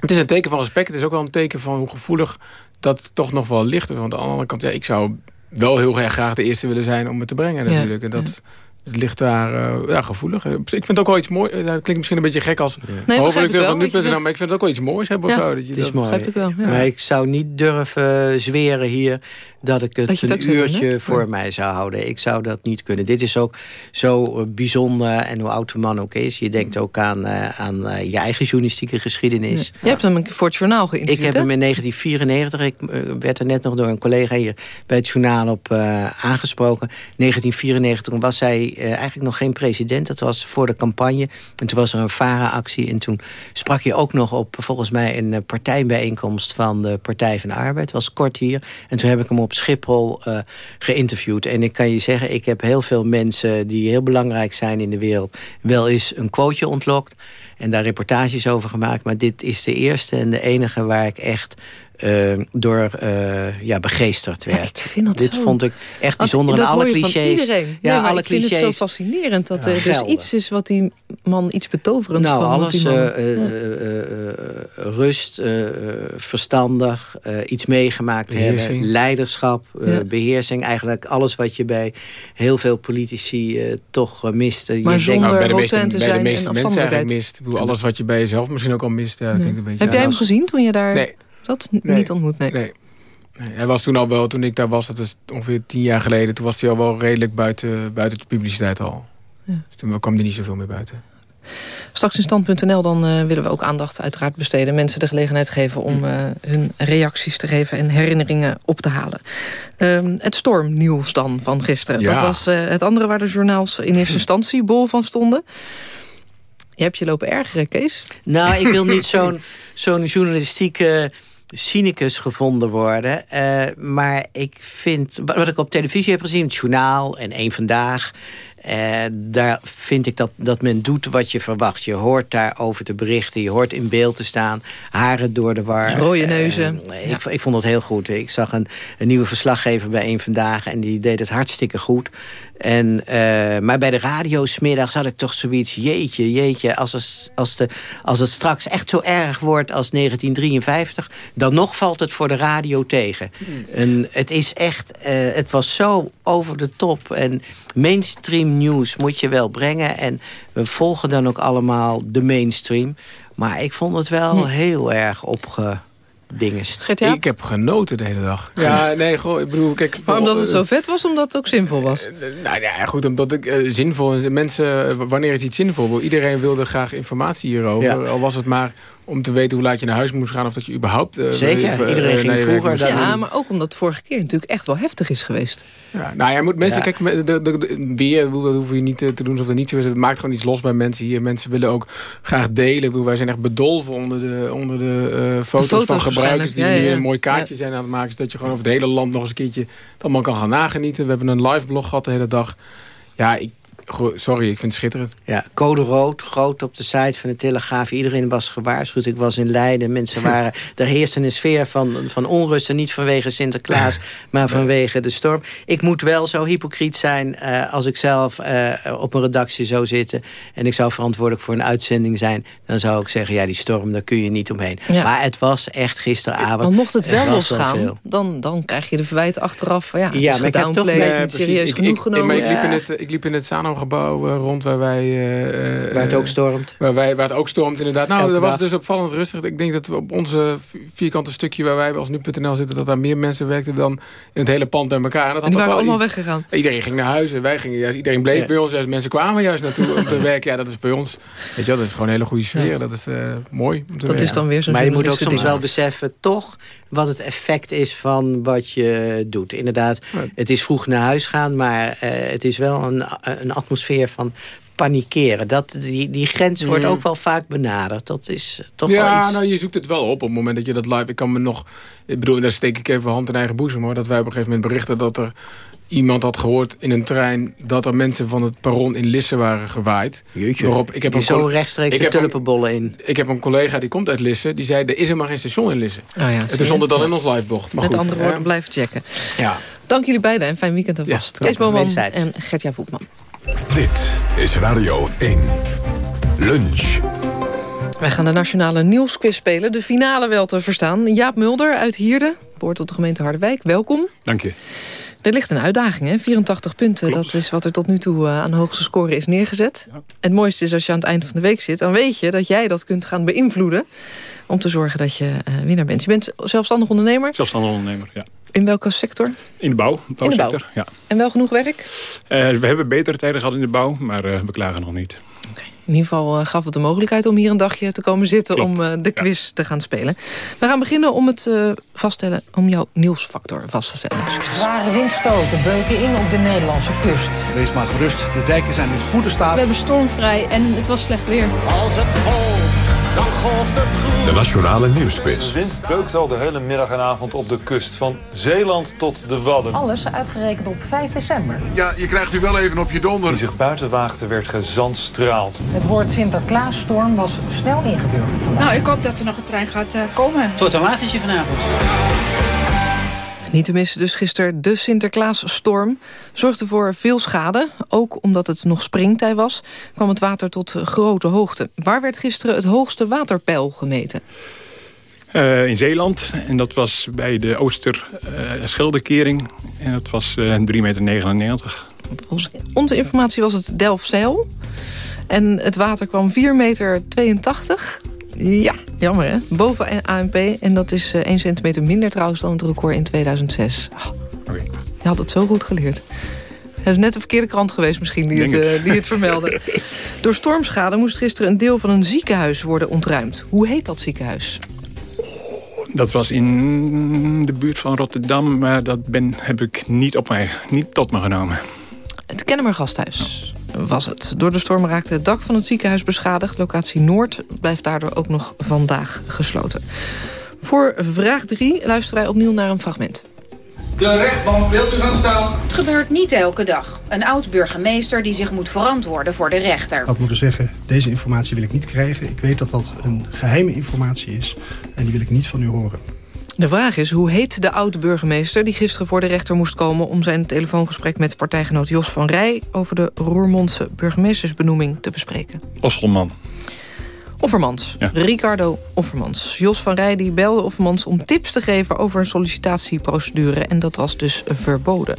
Het is een teken van respect. Het is ook wel een teken van hoe gevoelig dat toch nog wel ligt. Want aan de andere kant, ja, ik zou wel heel erg graag de eerste willen zijn om het te brengen Ja, natuurlijk. En dat het ligt daar eh, ja, gevoelig. Ik vind het ook wel iets moois. Dat klinkt misschien een beetje gek als begrijp ik hoofdredacteur wel, van nu.nl. zegt. Maar ik vind het ook wel iets moois hebben. of Ja, zo, dat je Het is dat- mooi. ik wel, ja. Maar ik zou niet durven zweren hier dat ik het, Dat een doen, uurtje voor Ja. mij zou houden. Ik zou dat niet kunnen. Dit is ook zo eh, bijzonder en hoe oud de man ook is. Je denkt ook aan, eh, aan eh, je eigen journalistieke geschiedenis. Je hebt hem voor het journaal Ik geïnterviewd, heb hè? hem in 1994, ik eh, werd er net nog door een collega hier bij het journaal op eh, aangesproken. 1994 toen was hij eh, eigenlijk nog geen president. Dat was voor de campagne. En toen was er een VARA-actie. En toen sprak je ook nog op volgens mij een eh, partijbijeenkomst van de Partij van de Arbeid. Was kort hier. En toen heb ik hem op Schiphol eh, geïnterviewd. En ik kan je zeggen, ik heb heel veel mensen die heel belangrijk zijn in de wereld... wel eens een quoteje ontlokt en daar reportages over gemaakt. Maar dit is de eerste en de enige waar ik echt eh, door eh, ja, begeesterd werd. ik vind dat dit zo- vond ik echt Als- bijzonder. dat en alle hoor je van clichés. iedereen. Ja, nee, maar alle ik vind het zo fascinerend dat Ja, er dus gelden. iets is wat die man iets betoverends Nou, van moet alles die man. eh, eh, eh, eh, rust, verstandig, eh, iets meegemaakt Beheersing. hebben, leiderschap, eh, Ja. beheersing. Eigenlijk alles wat je bij heel veel politici eh, toch mist. Eh, je Maar denkt- zonder Nou, bij de meeste, te bij de meeste en mensen eigenlijk mist. Ik bedoel, alles wat je bij jezelf misschien ook al mist. Ja, een beetje Heb jij hem als- gezien toen je daar Nee. Nee. Niet ontmoet, nee. Nee. Nee, hij was toen al wel, toen ik daar was, dat is ongeveer tien jaar geleden... toen was hij al wel redelijk buiten, buiten de publiciteit al. Ja. Dus toen kwam hij niet zoveel meer buiten. Straks in stand.nl dan eh, willen we ook aandacht uiteraard besteden. Mensen de gelegenheid geven om eh, hun reacties te geven... en herinneringen op te halen. Ehm, het stormnieuws dan van gisteren. Ja. Dat was eh, het andere waar de journaals in eerste instantie bol van stonden. Je hebt je lopen ergeren, Kees. Nou, ik wil niet zo'n zo'n journalistieke cynicus gevonden worden. Eh, maar ik vind, wat ik op televisie heb gezien, het journaal en één vandaag... eh, daar vind ik dat, dat men doet wat je verwacht. Je hoort daarover te berichten, je hoort in beeld te staan. Haren door de war. Rode neuzen. Eh, ik, ik vond het heel goed. Ik zag een, een nieuwe verslaggever bij één vandaag... en die deed het hartstikke goed. En, eh, maar bij de radio smiddags had ik toch zoiets... jeetje, jeetje, als, het- als, de, als het straks echt zo erg wordt als 1953... dan nog valt het voor de radio tegen. En het is echt, eh, het was zo over de top. En mainstream nieuws moet je wel brengen. En we volgen dan ook allemaal de mainstream. Maar ik vond het wel heel erg opgedingest. Ik heb genoten de hele dag. Ja, nee, goh, ik bedoel, kijk... Maar omdat het zo vet was, omdat het ook zinvol was. Nou ja, goed, omdat ik eh, zinvol... Mensen, eh, wanneer is iets zinvol? Iedereen wilde graag informatie hierover. Ja. Al was het maar om te weten hoe laat je naar huis moest gaan... of dat je überhaupt... Uh, Zeker, even, iedereen uh, ging vroeger. Ja, maar ook omdat het vorige keer natuurlijk echt wel heftig is geweest. Ja, nou ja, moet mensen, Ja. kijk, de, de, de- weer, dat hoef je niet te doen alsof er niet zo is. Het maakt gewoon iets los bij mensen hier. Mensen willen ook graag delen. Ik bedoel, wij zijn echt bedolven onder de, onder de eh, foto's, foto's van gebruikers... die ja, een mooi kaartje zijn aan het maken... zodat je gewoon over het hele land nog eens een keertje... het allemaal kan gaan nagenieten. We hebben een live blog gehad de hele dag. Ja, ik, sorry, ik vind het schitterend. Ja, code rood, groot op de site van de Telegraaf. Iedereen was gewaarschuwd. Ik was in Leiden. Mensen waren... Er heerste een sfeer van, van onrust. En niet vanwege Sinterklaas, maar vanwege de storm. Ik moet wel zo hypocriet zijn eh, als ik zelf eh, op een redactie zou zitten... en ik zou verantwoordelijk voor een uitzending zijn... dan zou ik zeggen, ja, die storm, daar kun je niet omheen. Ja. Maar het was echt gisteravond. Want mocht het wel losgaan, dan, dan krijg je de verwijten achteraf. van Ja, het Ja, is maar ik heb toch serieus Ik- genoeg ik, genomen. maar ik liep, in het, ik liep in het eh, rond waar wij... eh, eh, Waar het ook stormt. Waar, wij, waar het ook stormt, inderdaad. Nou, Elke dat was dus opvallend rustig. Ik denk dat we op onze vi- vierkante stukje waar wij als nu.nl zitten... dat daar meer mensen werkten dan in het hele pand bij elkaar. En dat En die had waren allemaal iets- weggegaan. Iedereen ging naar huis en wij gingen juist, iedereen bleef Ja. bij ons. Juist mensen kwamen juist naartoe om te werken. Ja, dat is bij ons. Weet je wel, dat is gewoon een hele goede sfeer. Ja. Dat is eh, mooi om te Dat werken. is dan weer zo'n Maar je moet ook soms ding. wel beseffen, toch, wat het effect is van wat je doet. Inderdaad, het is vroeg naar huis gaan, maar eh, het is wel een, een atmosfeer van panikeren. Dat, die, die grens wordt Mm. ook wel vaak benaderd. Dat is eh, toch wel ja, iets... nou, je zoekt het wel op op het moment dat je dat live... Ik kan me nog... Ik bedoel, daar steek ik even hand in eigen boezem, hoor. Dat wij op een gegeven moment berichten dat er iemand had gehoord in een trein... dat er mensen van het perron in Lisse waren gewaaid. Jeetje, Waarop, ik heb zo rechtstreeks ik de tulpenbollen in. Ik heb een collega die komt uit Lisse. Die zei, er is er maar geen station in Lisse. Oh ja, zie en je? toen stond het dan in ons. Maar Met goed, andere woorden, blijven checken. Ja. Dank jullie beiden en fijn weekend alvast. Ja, Kees Boman en Gertja Voetman. Dit is Radio 1. Lunch. Wij gaan de nationale nieuwsquiz spelen. De finale wel te verstaan. Jaap Mulder uit Hierde, behoort tot de gemeente Harderwijk. Welkom. Dank je. Er ligt een uitdaging, hè? 84 punten. Dat is wat er tot nu toe eh, aan de hoogste score is neergezet. Het mooiste is als je aan het eind van de week zit... dan weet je dat jij dat kunt gaan beïnvloeden... om te zorgen dat je eh, winnaar bent. Je bent zelfstandig ondernemer. Zelfstandig ondernemer, ja. In welke sector? In de bouw, bouwsector. Ja. En wel genoeg werk? Eh, we hebben betere tijden gehad in de bouw, maar eh, we klagen nog niet. In ieder geval gaf het de mogelijkheid om hier een dagje te komen zitten... om eh, de quiz te gaan spelen. We gaan beginnen om het vaststellen, om jouw nieuwsfactor vast te stellen. Zware windstoten beuken in op de Nederlandse kust. Wees maar gerust, de dijken zijn in goede staat. We hebben stormvrij en het was slecht weer. Als het golft, dan golft het goed. De Nationale Nieuwsquiz. De wind beukt al de hele middag en avond op de kust van Zeeland tot de Wadden. Alles uitgerekend op 5 december. Ja, je krijgt u wel even op je donder. Die zich buiten waagde werd gezandstraald. Het woord Sinterklaasstorm was snel ingeburgerd vandaag. Nou, ik hoop dat er nog een trein gaat eh, komen. Het wordt een latertje vanavond. Niet te missen dus gisteren de Sinterklaasstorm. Zorgde voor veel schade. Ook omdat het nog springtij was, kwam het water tot grote hoogte. Waar werd gisteren het hoogste waterpeil gemeten? Eh, in Zeeland, en dat was bij de Ooster-Scheldekering. en dat was eh 3,99 meter. Volgens onze informatie was het Delfzijl. En het water kwam 4,82 meter. Ja, jammer hè. Boven ANP. En dat is eh, 1 centimeter minder trouwens dan het record in 2006. Ah, Je had het zo goed geleerd. Het is net de verkeerde krant geweest misschien die het, eh, die het vermeldde. Door stormschade moest gisteren een deel van een ziekenhuis worden ontruimd. Hoe heet dat ziekenhuis? Dat was in de buurt van Rotterdam, maar dat ben, heb ik niet, op mij, niet tot me genomen. Het Kennemer Gasthuis was het. Door de storm raakte het dak van het ziekenhuis beschadigd. Locatie Noord blijft daardoor ook nog vandaag gesloten. Voor vraag 3 luisteren wij opnieuw naar een fragment. De rechtbank, wilt u gaan staan? Het gebeurt niet elke dag. Een oud-burgemeester die zich moet verantwoorden voor de rechter. had moeten zeggen, deze informatie wil ik niet krijgen. Ik weet dat dat een geheime informatie is en die wil ik niet van u horen. De vraag is, hoe heet de oude-burgemeester... die gisteren voor de rechter moest komen... om zijn telefoongesprek met partijgenoot Jos van Rij... over de Roermondse burgemeestersbenoeming te bespreken? Osselman. Offermans. Ja. Ricardo Offermans. Jos van Rij die belde Offermans om tips te geven over een sollicitatieprocedure. En dat was dus verboden.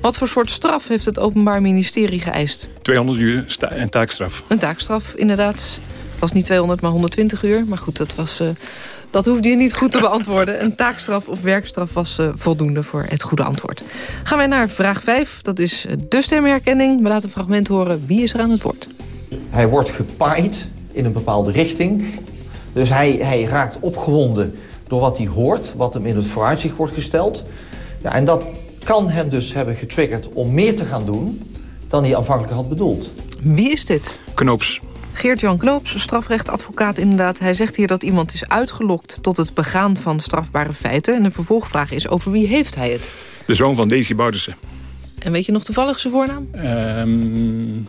Wat voor soort straf heeft het Openbaar Ministerie geëist? 200 uur en taakstraf. Een taakstraf, inderdaad. Was niet 200, maar 120 uur. Maar goed, dat, was, eh, dat hoefde je niet goed te beantwoorden. Een taakstraf of werkstraf was eh, voldoende voor het goede antwoord. Gaan wij naar vraag 5. Dat is eh, de stemherkenning. We laten een fragment horen. Wie is er aan het woord? Hij wordt gepaaid in een bepaalde richting. Dus hij, hij raakt opgewonden door wat hij hoort, wat hem in het vooruitzicht wordt gesteld. Ja, en dat kan hem dus hebben getriggerd om meer te gaan doen dan hij aanvankelijk had bedoeld. Wie is dit? Knoops. Geert-Jan Knoops, strafrechtadvocaat inderdaad. Hij zegt hier dat iemand is uitgelokt tot het begaan van strafbare feiten. En de vervolgvraag is over wie heeft hij het? De zoon van Daisy Boudersen. En weet je nog toevallig zijn voornaam? Um,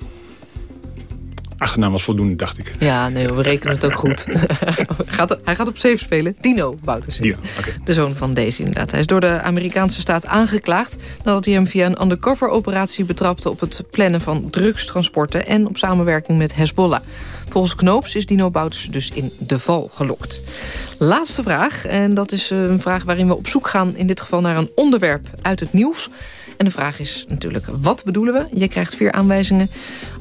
achternaam was voldoende, dacht ik. Ja, nee, we rekenen het ook goed. gaat, hij gaat op safe spelen. Dino Boutersen. Dino, okay. De zoon van Daisy inderdaad. Hij is door de Amerikaanse staat aangeklaagd... nadat hij hem via een undercover-operatie betrapte... op het plannen van drugstransporten... en op samenwerking met Hezbollah. Volgens Knoops is Dino Boutersen dus in de val gelokt. Laatste vraag, en dat is een vraag waarin we op zoek gaan... in dit geval naar een onderwerp uit het nieuws... En de vraag is natuurlijk, wat bedoelen we? Je krijgt vier aanwijzingen.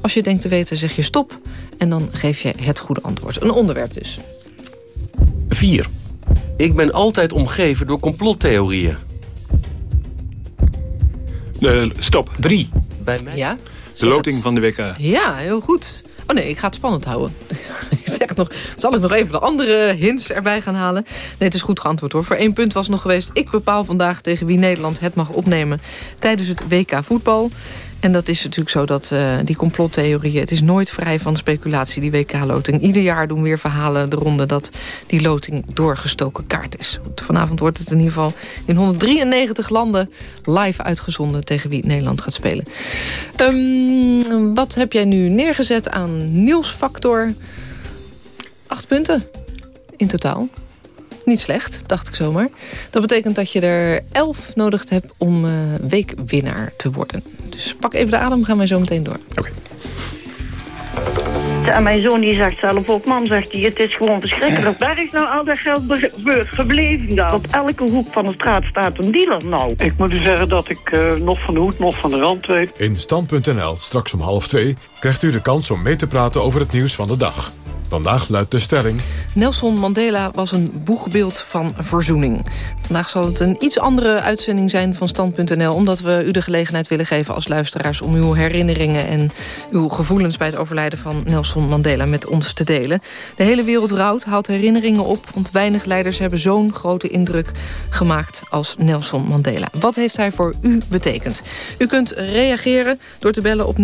Als je denkt te weten, zeg je stop. En dan geef je het goede antwoord. Een onderwerp dus. 4. Ik ben altijd omgeven door complottheorieën. Uh, stop. 3. Bij mij? Ja? De loting van de WK. Ja, heel goed. Oh nee, ik ga het spannend houden. ik zeg nog, zal ik nog even de andere hints erbij gaan halen? Nee, het is goed geantwoord hoor. Voor één punt was nog geweest... ik bepaal vandaag tegen wie Nederland het mag opnemen... tijdens het WK voetbal. En dat is natuurlijk zo dat uh, die complottheorieën... het is nooit vrij van speculatie, die WK-loting. Ieder jaar doen weer verhalen de ronde dat die loting doorgestoken kaart is. Vanavond wordt het in ieder geval in 193 landen live uitgezonden... tegen wie Nederland gaat spelen. Um, wat heb jij nu neergezet aan nieuwsfactor? Acht punten in totaal. Niet slecht, dacht ik zomaar. Dat betekent dat je er elf nodig hebt om uh, weekwinnaar te worden. Dus pak even de adem, gaan wij zo meteen door. Oké. Okay. En mijn zoon die zegt zelf ook, mam zegt hij, het is gewoon verschrikkelijk. Waar is nou al dat geld gebleven dan? Op elke hoek van de straat staat een dealer nou. Ik moet u zeggen dat ik uh, nog van de hoed, nog van de rand weet. In Stand.nl, straks om half twee, krijgt u de kans om mee te praten over het nieuws van de dag. Vandaag luidt de stelling... Nelson Mandela was een boegbeeld van verzoening. Vandaag zal het een iets andere uitzending zijn van Stand.nl... omdat we u de gelegenheid willen geven als luisteraars... om uw herinneringen en uw gevoelens bij het overlijden van Nelson Mandela met ons te delen. De hele wereld rouwt, haalt herinneringen op... want weinig leiders hebben zo'n grote indruk gemaakt als Nelson Mandela. Wat heeft hij voor u betekend? U kunt reageren door te bellen op 0800-1101.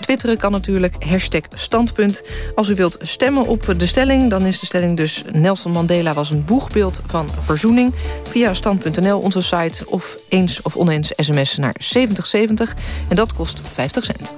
Twitteren kan natuurlijk, hashtag standpunt. Als u wilt stemmen op de stelling, dan is de stelling dus... Nelson Mandela was een boegbeeld van verzoening. Via stand.nl, onze site, of eens of oneens sms naar 7070. En dat kost 50 cent.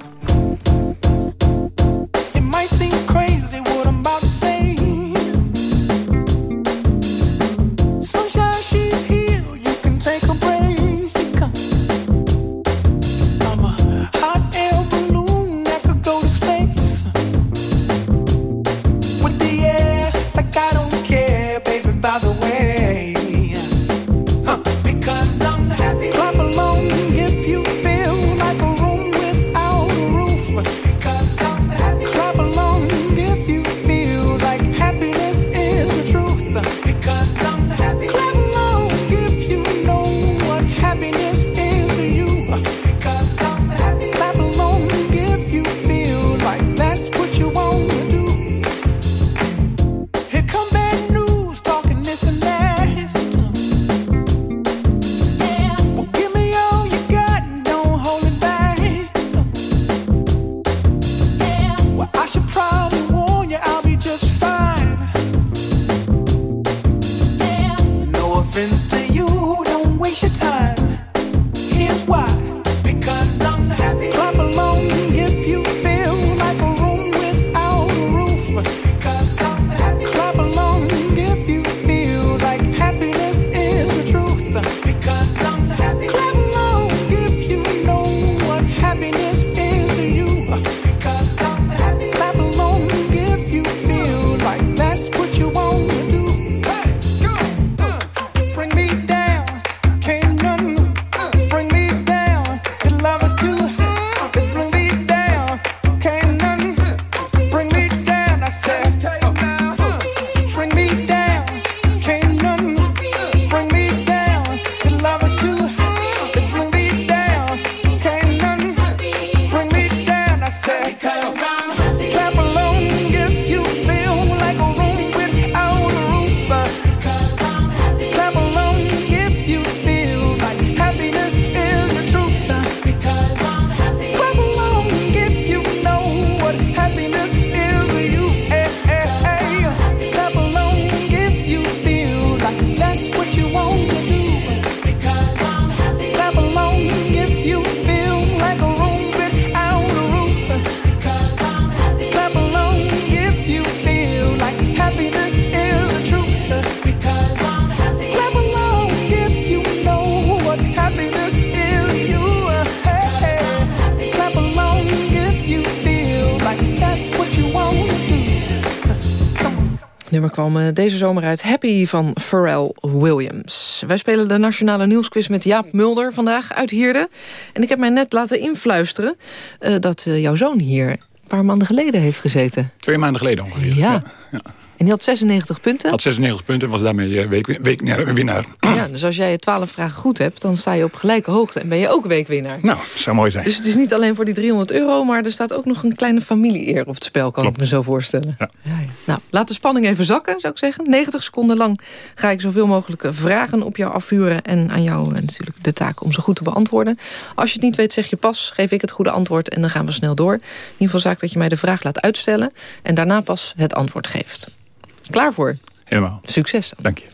Nummer kwam eh, deze zomer uit Happy van Pharrell Williams. Wij spelen de Nationale Nieuwsquiz met Jaap Mulder vandaag uit Hierde. En ik heb mij net laten influisteren uh, dat uh, jouw zoon hier een paar maanden geleden heeft gezeten. Twee maanden geleden ongeveer. Ja, ja. En die had 96 punten. Had 96 punten en was daarmee week, weekwinnaar. Ja, dus als jij 12 vragen goed hebt, dan sta je op gelijke hoogte. En ben je ook weekwinnaar. Nou, dat zou mooi zijn. Dus het is niet alleen voor die 300 euro, maar er staat ook nog een kleine familie-eer op het spel, kan Klopt. ik me zo voorstellen. Ja. Ja, ja. Nou, laat de spanning even zakken, zou ik zeggen. 90 seconden lang ga ik zoveel mogelijk vragen op jou afvuren. En aan jou eh, natuurlijk de taak om ze goed te beantwoorden. Als je het niet weet, zeg je pas, geef ik het goede antwoord en dan gaan we snel door. In ieder geval zaak dat je mij de vraag laat uitstellen en daarna pas het antwoord geeft. Klaar voor? Helemaal. Succes. Dank je.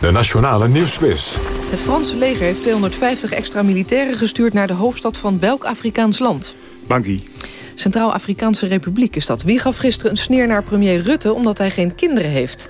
De Nationale Nieuwsquiz. Het Franse leger heeft 250 extra militairen gestuurd... naar de hoofdstad van welk Afrikaans land? Bangui. Centraal-Afrikaanse Republiek is dat. Wie gaf gisteren een sneer naar premier Rutte... omdat hij geen kinderen heeft?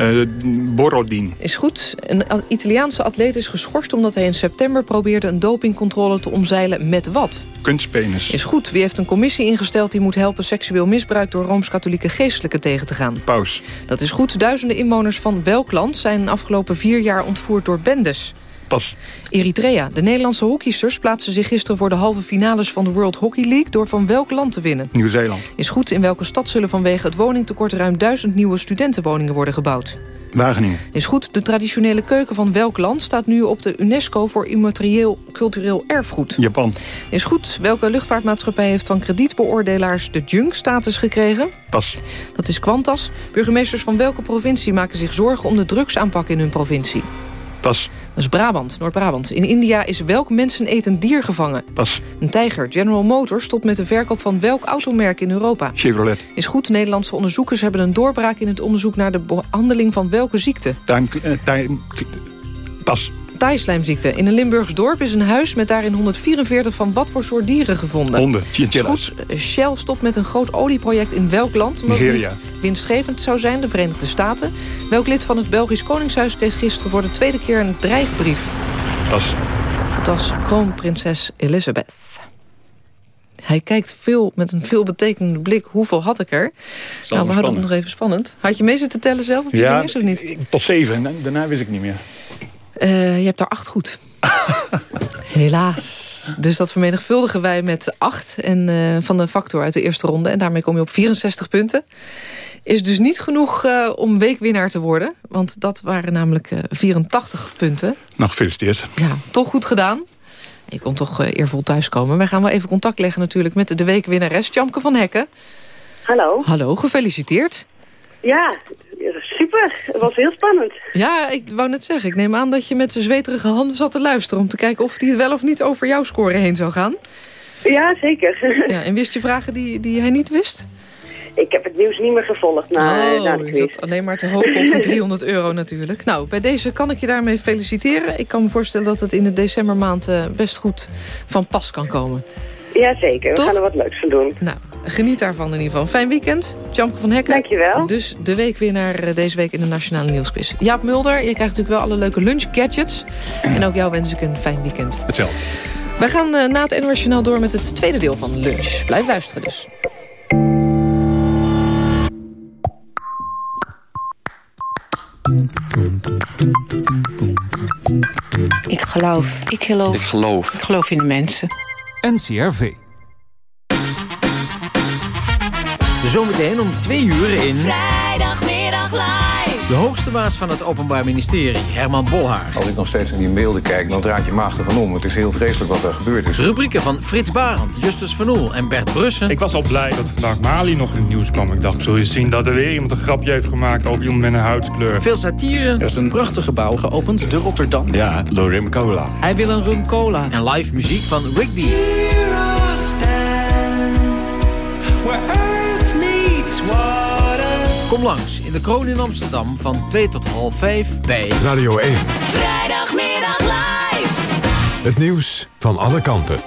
Uh, Borodin. Is goed. Een Italiaanse atleet is geschorst omdat hij in september probeerde... een dopingcontrole te omzeilen met wat? Kunstpenis. Is goed. Wie heeft een commissie ingesteld die moet helpen... seksueel misbruik door Rooms-Katholieke geestelijken tegen te gaan? Paus. Dat is goed. Duizenden inwoners van welk land zijn de afgelopen vier jaar ontvoerd door bendes? Pas. Eritrea. De Nederlandse hockeysters plaatsen zich gisteren voor de halve finales van de World Hockey League... door van welk land te winnen? Nieuw-Zeeland. Is goed. In welke stad zullen vanwege het woningtekort... ruim duizend nieuwe studentenwoningen worden gebouwd? Wageningen. Is goed. De traditionele keuken van welk land staat nu op de UNESCO... voor immaterieel cultureel erfgoed? Japan. Is goed. Welke luchtvaartmaatschappij heeft van kredietbeoordelaars... de junk-status gekregen? Pas. Dat is Qantas. Burgemeesters van welke provincie maken zich zorgen... om de drugsaanpak in hun provincie? Pas. Dat is Brabant, Noord-Brabant. In India is welk mensenetend dier gevangen? Pas. Een tijger. General Motors stopt met de verkoop van welk automerk in Europa? Chevrolet. Is goed. Nederlandse onderzoekers hebben een doorbraak in het onderzoek... naar de behandeling van welke ziekte? Tuin, uh, tuin, pas. Taaislijmziekte. In een Limburgs dorp is een huis met daarin 144 van wat voor soort dieren gevonden. Honden, chinchillas. goed. Shell stopt met een groot olieproject in welk land? Omdat Nigeria. winstgevend zou zijn, de Verenigde Staten. Welk lid van het Belgisch Koningshuis kreeg gisteren voor de tweede keer een dreigbrief? Pas. Het was kroonprinses Elizabeth. Hij kijkt veel met een veelbetekenende blik. Hoeveel had ik er? Nou, we houden het nog even spannend. Had je mee zitten tellen zelf op je Ja, vingers of niet? tot zeven. En daarna wist ik niet meer. Eh, je hebt er acht goed. Helaas. Dus dat vermenigvuldigen wij met acht en, eh, van de factor uit de eerste ronde. En daarmee kom je op 64 punten. Is dus niet genoeg eh, om weekwinnaar te worden. Want dat waren namelijk eh, 84 punten. Nou, gefeliciteerd. Ja, toch goed gedaan. Je kon toch eh, eervol thuiskomen. Wij gaan wel even contact leggen natuurlijk met de weekwinnares Tjamke van Hekken. Hallo. Hallo, gefeliciteerd. Ja, super. Het was heel spannend. Ja, ik wou net zeggen. Ik neem aan dat je met de zweterige handen zat te luisteren... om te kijken of die wel of niet over jouw score heen zou gaan. Ja, zeker. Ja, en wist je vragen die, die hij niet wist? Ik heb het nieuws niet meer gevolgd na, oh, na de quiz. alleen maar te hopen op die 300 euro natuurlijk. Nou, bij deze kan ik je daarmee feliciteren. Ik kan me voorstellen dat het in de decembermaand eh, best goed van pas kan komen. Ja, zeker. We gaan er wat leuks van doen. Nou, geniet daarvan in ieder geval. Fijn weekend. Tjamke van Hekken. Dankjewel. Dus de weekwinnaar eh, deze week in de Nationale Nieuwsquiz. Jaap Mulder, je krijgt natuurlijk wel alle leuke lunchgadgets. En ook jou wens ik een fijn weekend. Hetzelfde. Wij gaan eh, na het NOS Journaal door met het tweede deel van lunch. Blijf luisteren dus. Ik geloof. Ik geloof. Ik geloof. Ik geloof in de mensen. NCRV. Zometeen om twee uur in... Vrijdagmiddag live. De hoogste baas van het Openbaar Ministerie, Herman Bolhaar. Als ik nog steeds naar die beelden kijk, dan draait je maag ervan om. Het is heel vreselijk wat er gebeurd is. Rubrieken van Frits Barend, Justus Van Oel en Bert Brussen. Ik was al blij dat vandaag Mali nog in het nieuws kwam. Ik dacht, zul je zien dat er weer iemand een grapje heeft gemaakt over iemand met een huidskleur. Veel satire. Er is een prachtig gebouw geopend, de Rotterdam. Ja, Lorim Cola. Hij wil een rum cola. En live muziek van Rigby. Kom langs in de Kroon in Amsterdam van 2 tot half 5 bij Radio 1. Vrijdagmiddag live. Het nieuws van alle kanten.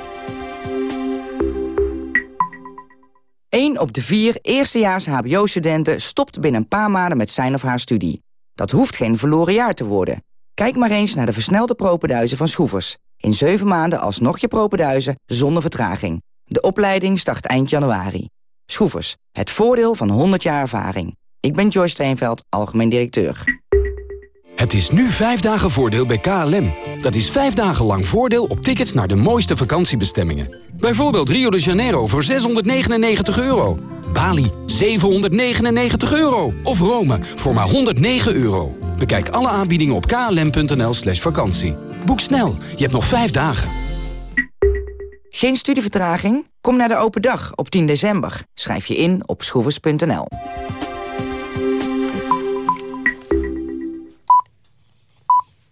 1 op de vier eerstejaars hbo-studenten stopt binnen een paar maanden met zijn of haar studie. Dat hoeft geen verloren jaar te worden. Kijk maar eens naar de versnelde propenduizen van Schroevers. In 7 maanden alsnog je propenduizen zonder vertraging. De opleiding start eind januari. Schroevers, het voordeel van 100 jaar ervaring. Ik ben Joyce Steenveld, algemeen directeur. Het is nu vijf dagen voordeel bij KLM. Dat is vijf dagen lang voordeel op tickets naar de mooiste vakantiebestemmingen. Bijvoorbeeld Rio de Janeiro voor 699 euro. Bali 799 euro. Of Rome voor maar 109 euro. Bekijk alle aanbiedingen op klm.nl slash vakantie. Boek snel, je hebt nog vijf dagen. Geen studievertraging? Kom naar de open dag op 10 december. Schrijf je in op schroevers.nl.